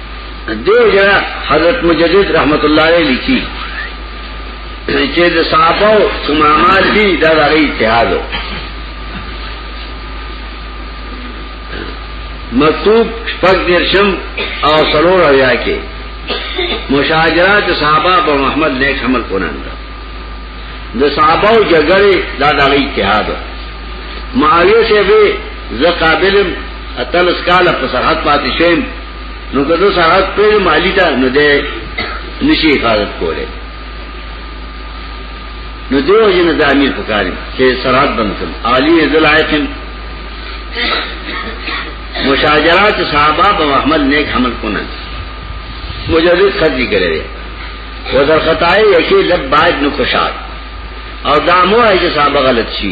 دیو جنا حضرت مجدد رحمت الله علیه لیکي چې د صحابه کوم اعمال دي دا د اتحاد مکتوب شپږ درشم او سلور اویا کې مشاجرات صحابه په محمد نیک حمل قرآن دا د صحابه او جګړې دا د اتحاد معاویه سے به ز قابلم اتلس کال په سرحد پاتې شیم نو که دوس هغه ټول مالی ته نو ده نشي حفاظت کوله نو دیو جن د امیر پکاري چې سرحد بند کړم عالی ذل عاقم مشاجرات صحابہ په محمد نیک حمل کونه مجرد خدی کرے وزر خطائے یکی لب باید نکشاد اور دامو ہے کہ صحابہ غلط سی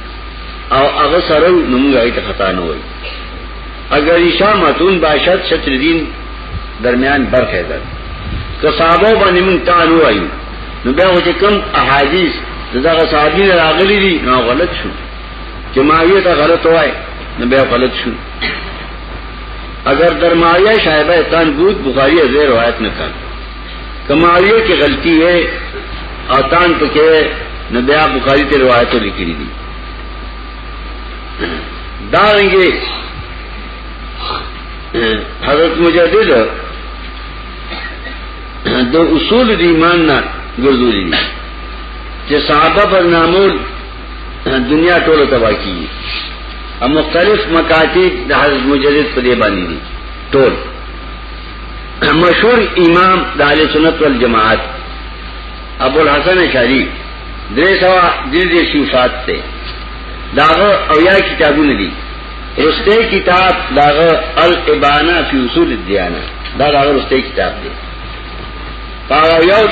او هغه سره نمونږ هغه ته خطا نه وایي اگر ایشا متون باشد شطر دین درمیان برخه ده که صحابه باندې مونږ تا نه وایي نو بیا هو چې کوم احادیث دغه صحابي راغلي دي نو غلط شو چې ماویه ته غلط وایي نو بیا غلط شو اگر درمایه شایبه تان بود بخاری از روایت نه کړ کماویه کې غلطی ہے اوتان پکې نو بیا بخاری ته روایت لیکلي دي دا رنګه حضرت مجدد د اصول د ایمان نه ګرځولي دي چې صحابه پر نامول دنیا ټوله تباہ کیږي او مختلف مکاتب د حضرت مجدد په دی باندې دي ټول مشهور امام د اهل سنت والجماعت ابو الحسن شاری درې سوا دې دې صفات ته داغه او یا کتابونه دي رسته کتاب داغه الابانا فی اصول الدیانه دا داغه رسته کتاب دی پاو یو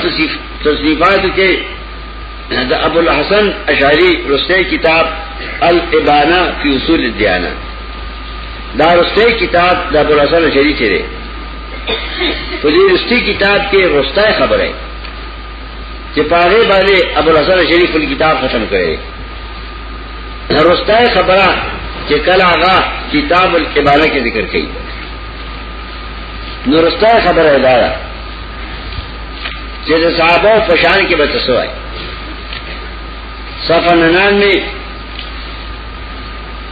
تصنیفات کې د ابو الحسن اشعری رسته کتاب الابانا فی اصول الدیانه دا رسته کتاب د ابو الحسن شری چې دی په دې رستی کتاب کې رسته خبره چې پاره باندې ابو الحسن شری خپل کتاب ختم کړي رسته خبره چې کله هغه کتاب الکباله کې ذکر کړي نو رسته خبره ده چې د صحابه په شان کې به تاسو وایي صفه 99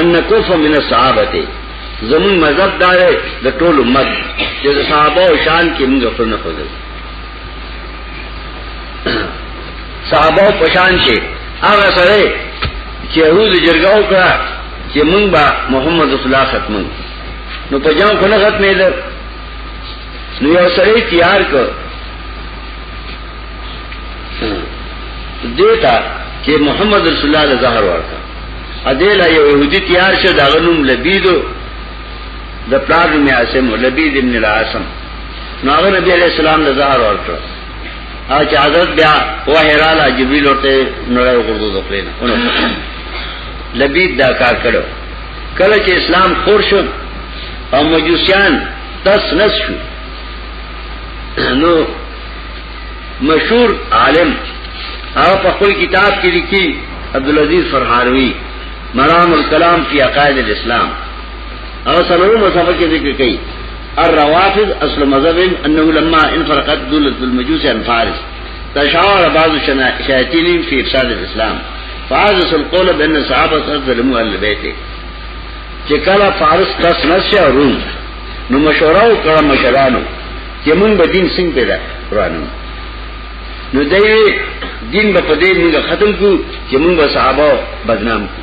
ان کوفه من الصحابه ته زمون مذهب دار د ټول امت چې صحابه او شان کې موږ خپل نه خوځو صحابه په شان کې هغه سره چې یهود جرګاو کړه چې موږ با محمد رسول الله ختم نو په جام خو نه ختمې ده نو یو سره تیار کړ دیتا چې محمد رسول الله له ظهر ورکا ادله یو يهودي تیار شه دا غنوم لبیدو د پلار می عاصم لبید ابن العاصم نو هغه نبی علیہ السلام له ظهر ورکا او چې حضرت بیا وحیراله جبرئیل ورته نړۍ وګورځو ځپلینا لبید دا کار کړو کله چې اسلام خور شو او مجوسیان تس نس شو نو مشهور عالم هغه په خپل کتاب کې لیکي عبد العزيز فرحانوي مرام الكلام في عقائد الاسلام او سلام مصحف کې ذکر کوي الروافض اصل مذهب انه لما انفرقت دولة المجوس عن فارس تشاور بعض الشياطين في افساد الاسلام فعاذ القول بان الصحابه ظلموا اهل بيته چې کله فارس کس نشه روم نو مشوره وکړه مشرانو چې مونږ به دین څنګه پیدا قرآن نو دوی دین به په دې موږ ختم کو چې موږ به صحابه بدنام کو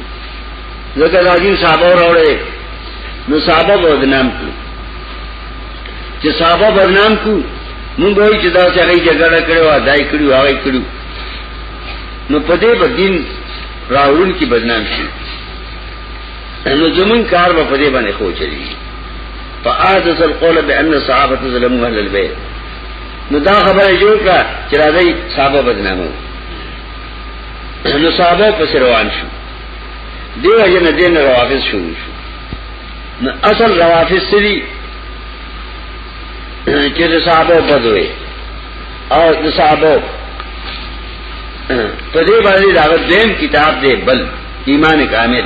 ځکه دا دین صحابه راوړې نو صحابه بدنام کو چې صحابه بدنام کو موږ وایي چې دا څنګه جګړه کړو دای کړو هغه کړو نو په دې به دین راوړون کې بدنام شي نو زمون کار به په دې باندې خو چلیږي فاحدث القول بان الصحابه ظلموا اهل البيت نو دا خبره جوړ کړه چې راځي صحابه بدنامو نو صحابه پس روان شو دیو جن دین روافض شروع شو نو اصل روافض سری چې صحابه بدوي او صحابه په دې باندې دا دیم کتاب دی بل ایمان کامل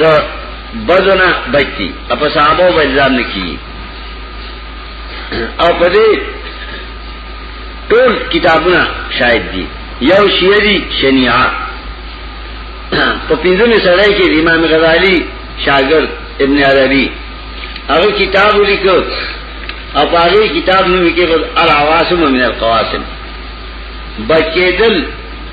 دا بدونه بچی اپ صحابه و الزام نکی او په دې ټول کتابونه شاید دي یو شیری شنیعه په پنځمه سره کې امام غزالی شاګرد ابن عربی هغه کتاب ولیکو او هغه کتاب نوم کې العواصم من القواسم بچیدل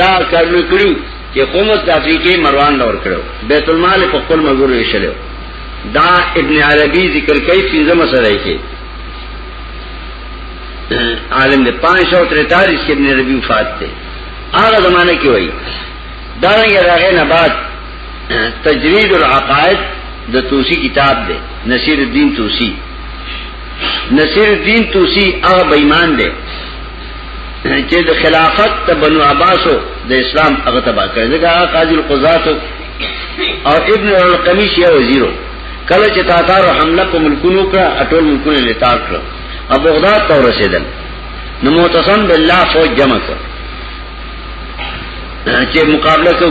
دا کارونه کړو چې خمس د افریقې مروان لور کړو بیت المال په خپل مزور ویشلو دا ابن عربی ذکر کوي پنځه مسله کې عالم دے پانچ سو تریتالیس کے ابن ربی وفات تے آغا زمانے کی وئی دارنگ راغے نبات تجرید العقائد دا توسی کتاب دے نصیر الدین توسی نصیر الدین توسی آغا بیمان دے چې د خلافت ته بنو عباسو د اسلام هغه تبا کړی دا قاضي القضات او ابن القمیش یو وزیرو کله چې تاتار حمله په ملکونو کړه اټول ملکونه لتاړ کړ او بغداد ته رسیدل نو معتصم بالله فوج جمع کړ چې مقابله کو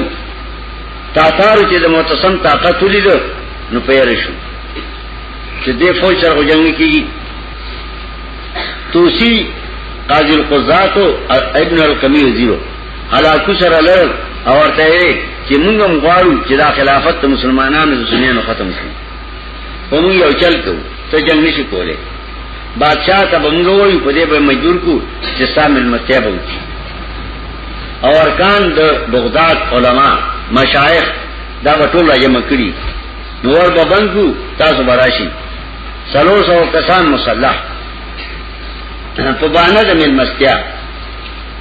تاتار چې د معتصم طاقت ولید نو پیری شو چې دې فوج سره جنگ کیږي توسی قاضی القضات او ابن القمی وزیر هلاکو سره لړ او ورته یې چې موږ هم غواړو چې دا خلافت مسلمانانو د سنیانو ختم کړي په موږ یو چل کوو ته جنگ نشي کولای بادشاہ ته موږ وایو په دې به مجبور کو چې سامل متیا به وکړي او ارکان د بغداد علما مشایخ دا ټول راځم کړی نور به بنګو تاسو براشي سلور سو کسان مسلح په باندې د مل مستیا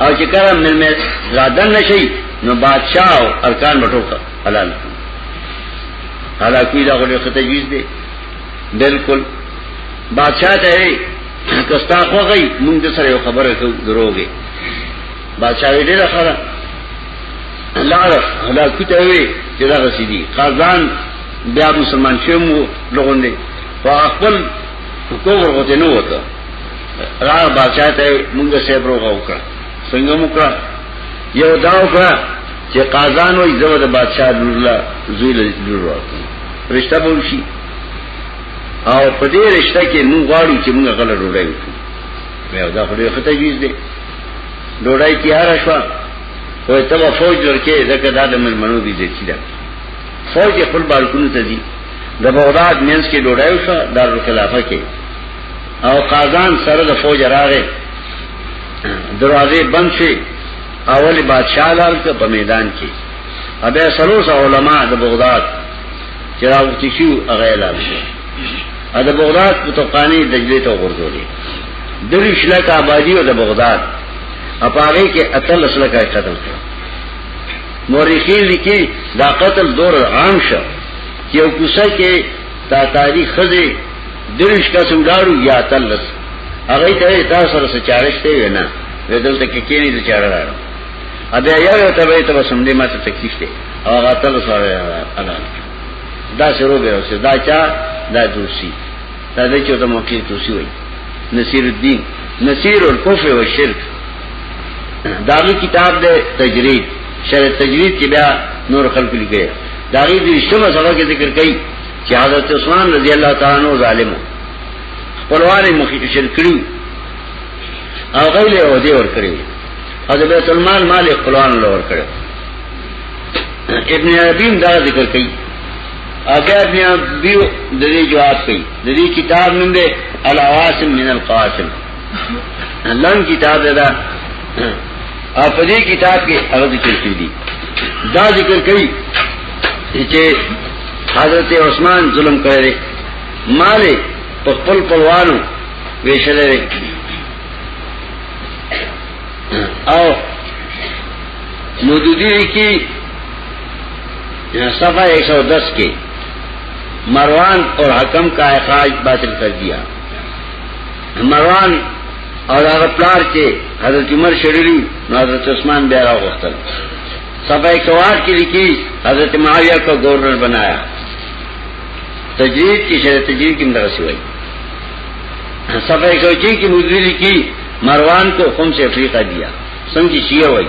او چې کله مل مې زادن نشي نو بادشاہ او ارکان بټو کا حلال حالانکه دا غوړي خطه جیز دي بالکل بادشاہ ته کستا خو گئی مونږ د سره خبره کو دروغه بادشاہ دې ډېر خره الله عرف هلاکو ته وي چې دا غسیدي قازان بیا مسلمان شوم لغون دی خو خپل کوور غوته نه وته را بادشاہ ته موږ سه پروګه وکړه څنګه موږ یو دا وکړه چې قازان وي زو د بادشاہ لورلا زوی له لور ورته رشتہ به شي او په دې رشتہ کې موږ غواړو چې موږ غل ډوډۍ وکړو بیا دا خو ډېر خطر جیز دی ډوډۍ تیار شوه وای ته فوج ورکې ځکه دا د ملمنو دي چې دا فوج یې خپل بالکونو ته دي د بغداد مینس کې ډوډۍ وشو دار الخلافه کې او قازان سره د فوج راغې دروازې بند شي اول بادشاہ لال ته په میدان کې ابه سلوس علماء د بغداد چې راوتی شو هغه اعلان شو ا د بغداد په توقانی دجله ته ورغورځولې دریش لک آبادی او د بغداد اپاره کې اتل اسلکه قتل کړ مورخین لیکي دا قتل دور عام شو چې یو کوسه کې تا تاریخ خزه درش کا سوډارو یا تلس هغه ته تاسو سره سچارشته وینا ودل ته کې کینی د چاره راړو ا بیا یو ته به ته سم دې ماته تکلیف دی او هغه تل سره انا دا سره به اوسه دا چا دا دوسی دا دې چې د موقع توسی وای نصیر الدین نصیر الکفر و شرک داغی کتاب دے تجرید شرح تجرید کی بیا نور خلق لکھے داغی دی شمع سبا کے ذکر کئی کہ حضرت عثمان رضی اللہ تعالیٰ عنہ ظالم ہو خپلوان مخی شرک کریو او غیل عہدے ور کریو او دا بیت المال مال خپلوان لور کریو ابن عربیم دا ذکر کئی اگر بیا دیو د دې جواب کوي د دې کتاب نوم دی العواصم من القاسم لن کتاب دا او په دې کتاب کې هغه ذکر کړی دی دا ذکر کوي چې حضرت عثمان ظلم کړی مال په خپل پلوانو ویشل دی او مودودی کی یعنی صفحہ ایک سو دس کے مروان اور حکم کا اخراج باطل کر دیا مروان اور هغه پلار چې حضرت عمر شریری نو حضرت عثمان بیا راغوښتل صفحه 108 کې لیکي حضرت معاویه کو گورنر بنایا تجرید کی شرط تجرید کی مدرسه ہوئی صفحه 106 کې مدری لیکي مروان کو خمس افریقہ دیا سمجھی شیعہ ہوئی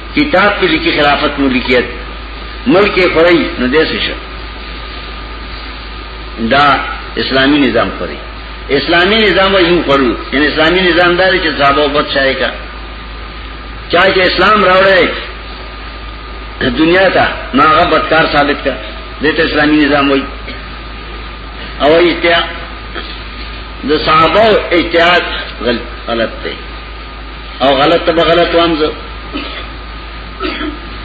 کتاب کې لیکي خلافت ملکیت ملک خوري نو دې څه شو دا اسلامی نظام خوري اسلامی نظام وایي موږ خورو ان اسلامی نظام دار چې صحابه وبد شای کا چا چې اسلام راوړی دنیا ته ما هغه بدکار ثابت کا دې ته اسلامی نظام وایي او اتیا د صحابه اتحاد غلط دی او غلط ته غلط وام زه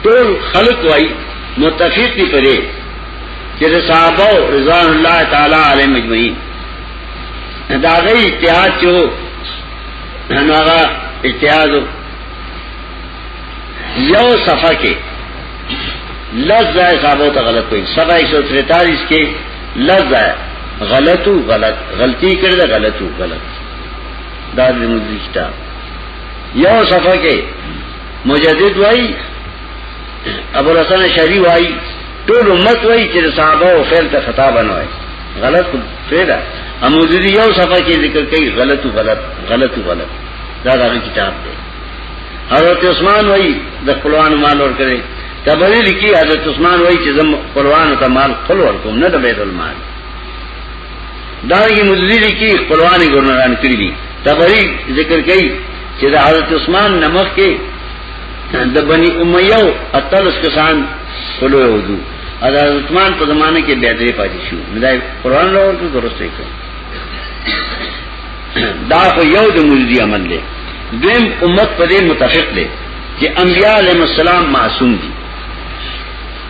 ټول خلق وای متفق دي پرې چې صحابه رضوان الله تعالی علیهم اجمعین دا غي اتحاد چې هغه اتحاد یو صفه کې لفظ ځای صحابه ته غلط وي 743 کې لفظ ځای غلطو غلط غلطی کړل غلطو غلط دا د مدي کتاب یو صفحه کې مجدد وای ابو حسن شری وای ټول امت وای چې صحابه او خیر ته خطاب نه وای غلط پیدا اموزری یو صفحه کې ذکر کوي غلط او غلط غلط او غلط دا دغه کتاب دی حضرت عثمان وای د خپلوان مال ور کړی تبری لکی حضرت عثمان وای چې زم خپلوان ته مال خپل ور کوم نه د بیت المال دانګي مزلی لیکي خپلواني ګورنران کړی دي تبری ذکر کوي چې د حضرت عثمان نمخ کې د بني امیه او اتلس کسان خلو وضو ادا حضرت عثمان په زمانه کې بیا درې پاتې شو مدای قران له ورته درسته کړ دا خو یو د مولدی عمل دی دیم امت په دې متفق دی چې انبیاء علیهم السلام معصوم دي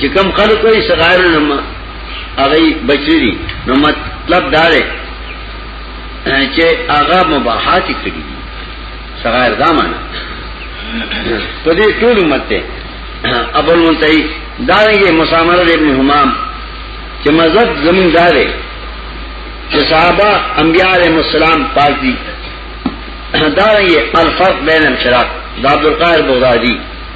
چې کم خلق وي صغائر نما هغه بچري نو مطلب دا دی چې هغه مباحات کړي صغائر دا معنی په دې ټول امت ته ابو المنتهي دا یې مسامره ابن حمام چې مذهب زمون دا دی چې صحابه انبیاء علیهم السلام پاک دي دا یې الفرق بین الفرق دا عبد القاهر بغدادي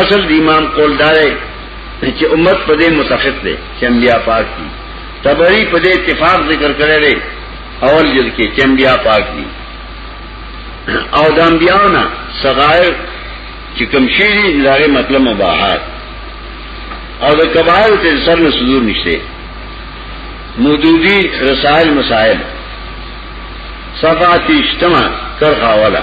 اصل دی امام قول دارے چې امت په دې متفق دی چې انبیاء پاک دي تبری په دې اتفاق ذکر کړی دی اول جلد کې چې انبیاء پاک دي او د انبیاونه صغائر چې کوم شي دغه مطلب مباحات او د کبائر ته سر نه صدور نشته مودودی رسائل مسائل صفاتی اجتماع کرخاولا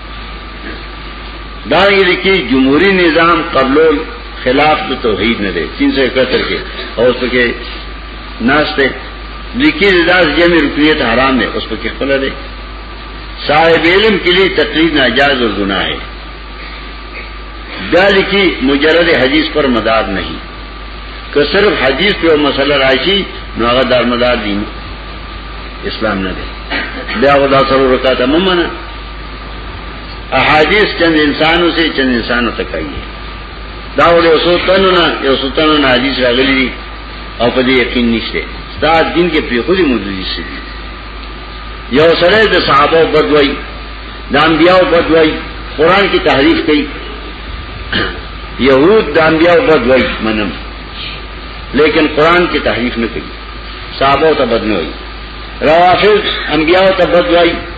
دانگی لکی جمہوری نظام قبلول خلاف تو توحید نہ دے تین سو اکہتر کے اور تو کہ ناس تے لکی رداس جمع رکنیت حرام ہے اس پہ کیا خلا دے صاحب علم کے لیے تقریر ناجاز اور گناہ ہے دا لکی مجرد حدیث پر مدار نہیں کہ صرف حدیث پہ وہ مسئلہ راشی نو هغه دار مدار دین اسلام نه دی دا غدا سره ورکاته ممنه احادیث چند انسانوں سے چند انسانوں تک آئی ہے داول یو سو تنو نا یو سو تنو نا حدیث راغلی دی او په دې یقین نشته دا دین کې په خودي موجودی شي یو سره د صحابه بدوي د انبیاو بدوي قران کی تحریف کړي یهود د انبیاو بدوي منم لیکن قران کی تحریف نه کړي صحابه ته بدنوي روافض انبیاو ته بدوي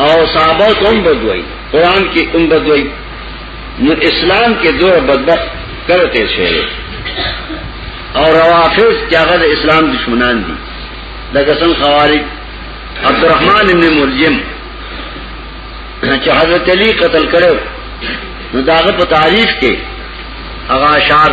او صحابه کوم بدوي قران کې کوم بدوي نو اسلام کې دوه بدبخت کرتے شي او روافض چې هغه د اسلام دشمنان دي لکه څنګه خوارج عبدالرحمن ابن ملجم چې حضرت علی قتل کړو نو داغه په تاریخ کې هغه اشعار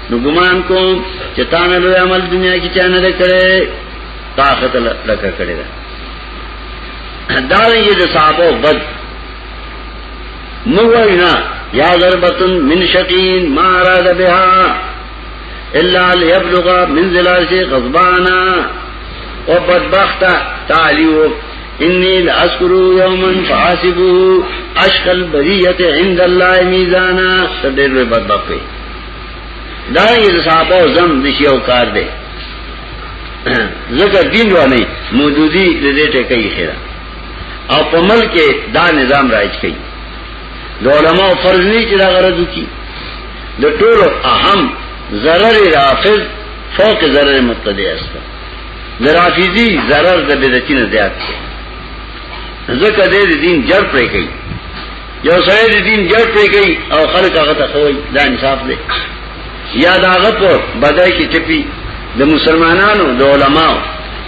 نو ګمان کوم چې تا نه لوی عمل دنیا کې چا نه کړی تا خته لکه کړی دا دا یې د صحابه بد نو وینا یا ضربتن من شقین ما اراد بها الا ليبلغ منزل عرش غضبانا او بدبخت تعالیو انی لاسکرو یومن فحاسبو اشکل بریت عند اللہ میزانا سدیر بے بدبخت دارنگی دا صحابہ و زم دشی او کار دے ذکر دین رو نہیں مودودی لدیٹے کئی خیرہ او په ملک دا نظام رایج کړي د علماء فرض نه چې دا غرض وکي د ټولو اهم ضرر رافض فوق ضرر مبتدع است د رافضي ضرر د بدعتینه زیات دی ځکه د دین جر پرې کوي یو سره د دین جوړ پی گئی او خلق هغه ته خوي دا انصاف دی یا دا هغه په بدای کې چپی د مسلمانانو د علماو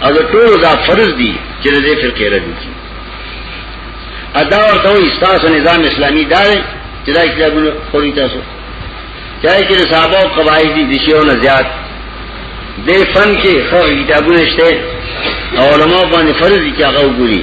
او د ټول دا فرض دي چې د دې فرقې رد دي ادا ورته وي تاسو نظام اسلامي دار چې دا کتابونه خوري تاسو چاہے چې صحابه او قواعد دي د شیو نه زیات د فن کې خو کتابونه شته علماء باندې فرض دي چې هغه وګوري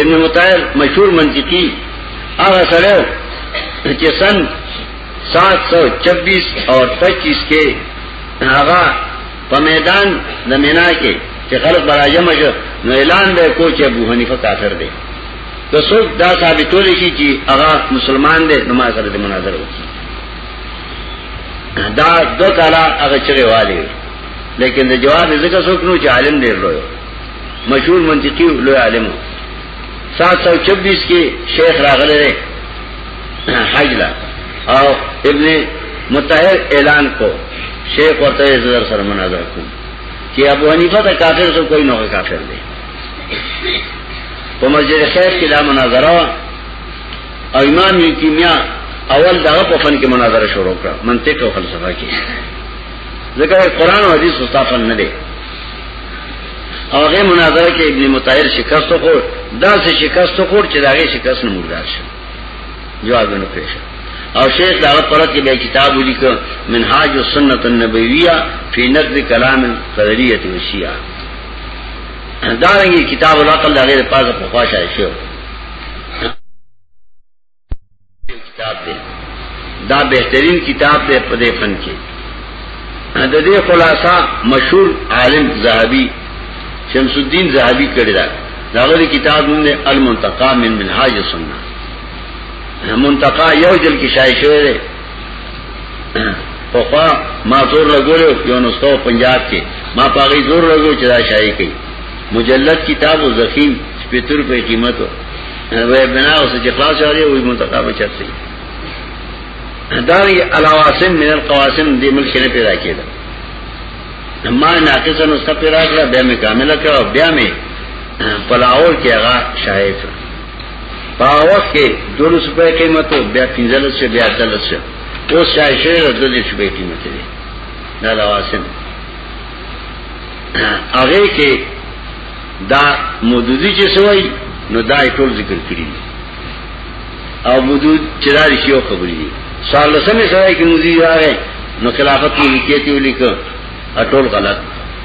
ابن مطایر مشهور منطقي هغه سره چې سن 726 او 25 کې هغه په میدان د مینا کې چې خلک براجم شو نو اعلان به کو چې ابو حنیفه کافر دی د څوک دا ثابتول شي چې هغه مسلمان دی نو ما سره د مناظره وکړي دا دو کالا هغه چغه والي لیکن د جواب ذکر څوک نو چې عالم ډیر لوی مشهور منطقي لوی عالم 726 کې شیخ راغله ده حج لا او ابن متحر اعلان کو شیخ ورته زړه سره مناظره کو چې ابو حنیفه ته کافر سو کوئی نه کافر دی په مسجد خیر کې دا مناظره او امام یې کیمیا اول دغه په فن کې مناظره شروع کړه منطق او فلسفه کې ذکر قرآن او حدیث مستعفن نه دی او غیر مناظره کې ابن مطهر شکست خور دا سه شکست خور چې داغه شکست نه مردار شي جوابونه پیش او شیخ دا پرد کې به کتاب ولیکو منهاج السنت النبویہ فی نقد کلام القدریه والشیعه دا رنګي کتاب العقل دا غیر پازه په خواشه شو کتاب دی دا بهترین کتاب دی په دې فن کې د دې خلاصہ مشهور عالم زاهبی شمس الدین زاهبی کړی دا داغه کتاب نوم دی المنتقى من منهاج السنه منتقى یو جل کې شایع شوی دی پخوا ما زور لګولو یو نسخه پنجاب کې ما پاغي زور لګو چې دا شایع کړي مجلد کتاب او زخیم سپیتر په قیمت وې بنا اوس چې خلاص شوی وي منتقب چرته داری الواسم من القواسم دی ملک نه پیدا کېده ما ناقصا نو ستا پیدا کړه بیا مې کامله کړه بیا مې پلاور کې هغه شاهد په وخت کې 200 روپے قیمت بیا 15 سے بیا 10 سے اوس شاهد شوی د 200 روپے قیمت دی دا الواسم هغه کې دا مودودی چې سوی نو دا ټول ذکر کړی او مودود چې دا شیو خبرې دي سال لسمه سوی کې مودودی راغی نو خلافت کې لیکيتي ولیکه اټول غلط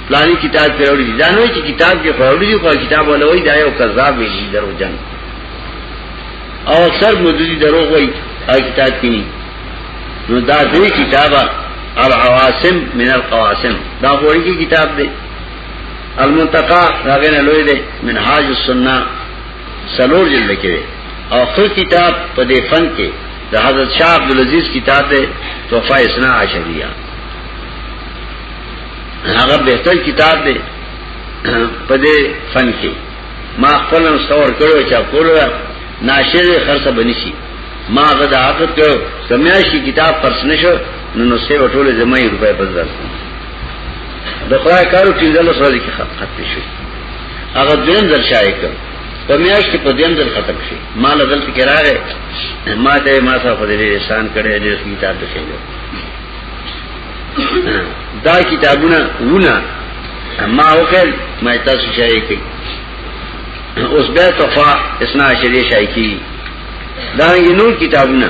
پلانی کتاب پر اوري دا نو چې کتاب کې فوري دي خو کتاب ولوي دا یو کذاب وي درو جن او اکثر مودودی درو وي او کتاب کې نو دا دې کتابه العواصم من القواسم دا وایي کتاب دی المنتقا راغین لوی دی منهاج السنه سلور جلد کې او خو کتاب په دې فن کې د حضرت شاه عبد العزيز کتاب دی توفا اسنا عشریه هغه بهتر کتاب دی په دې فن کې ما خپل مستور کړو چې کول ناشر خرڅ بنشي ما غدا عقد کړو سمیا شي کتاب پرسنشو نو نو سه وټول زمای روپے بدل د خدای کارو پنځلس ورځې کې ختم شي هغه دین در شای کړ په میاش کې په دین در ختم شي ما لدل کې راغې ما ته ما سره په دې احسان کړې دې کتاب ته شي دا کتابونه ونه ما وکړ ما تاسو شای کړ اوس به تفا اسنا شری شای کی دا یې نور کتابونه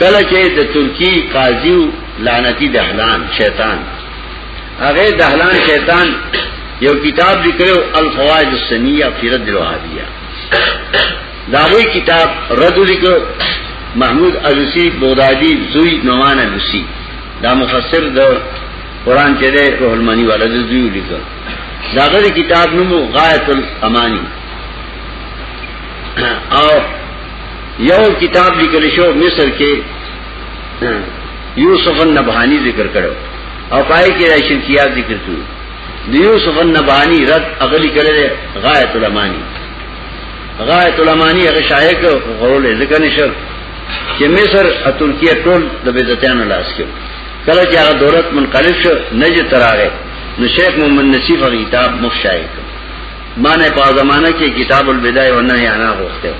کله چې د ترکی قاضي لعنتی دهلان شیطان هغه دهلان شیطان یو کتاب لیکلو الفوائد السنیه فی رد الوهابیه داوی کتاب رد لیکو محمود علوسی بغدادی زوی نومان علوسی دا مفسر د قران چې ده روح المانی والا د زوی لیکو داغه کتاب نومو غایت الامانی او یو کتاب لیکل شو مصر کې یوسف النبهانی ذکر کړو او پای کې د شرکیات ذکر کړو د یوسف النبهانی رد اغلی کړل غایت الامانی غایت الامانی هغه شایع کو غول ذکر نشر چې مصر او ترکیه ټول د بیزتیانو لاس کې کله چې هغه دولت منقلب شو نجد تراغه نو شیخ محمد نصیف هغه کتاب مخ شایع کړ مانے پا زمانہ کی کتاب البدای و نهی انا غوخته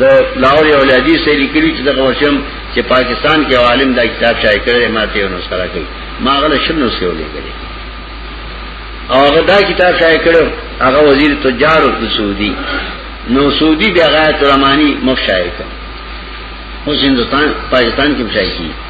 د لاور یو لدی سه لیکلی چې دغه وشم چې پاکستان کې عالم دا کتاب شای کړی ما ته یو نسخه راکړي ما غل شل نسخه ولیکلی او هغه دا کتاب شای کړو هغه وزیر تجار او سعودي نو سعودي بیا غایت رحمانی مخ شای کړ اوس هندستان پاکستان کې شای کړي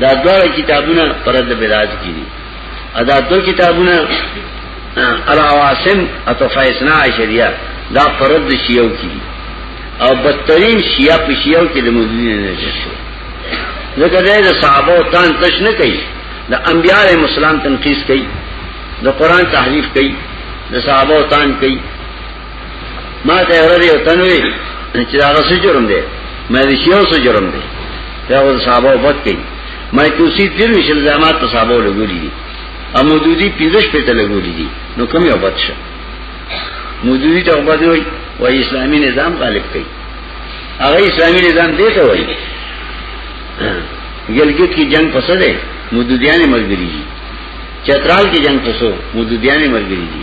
دا دوار کتابونه پرد بلاج کی دی ادا دو کتابونه العواسم اتفایسنا عشریه دا پرد شیعو کی دی او بدترین شیعه پا شیعو کی دی مدینه نجر شو ذکر دے دا صحابہ و تان تش نکی دا انبیاء علیہ السلام تنقیص کئی دا قرآن تحریف کئی دا صحابہ و تان کئی ما ته ورته یو تنوي چې هغه څه جرم دی مې دې شیو څه جرم دی دا ول صحابه وبد کړي مې کوسی تیر وشل زمات ته صحابه لګولې دي امودودی پیزش په ته لګولې دي نو کوم یو بد شه مودودی ته وبد وي وای اسلامي نظام غالب کړي هغه اسلامي نظام دی ته وای ګلګت کی جنگ پسند ہے مودودیان مرګری دي چترال کی جنگ پسو مودودیان مرګری دي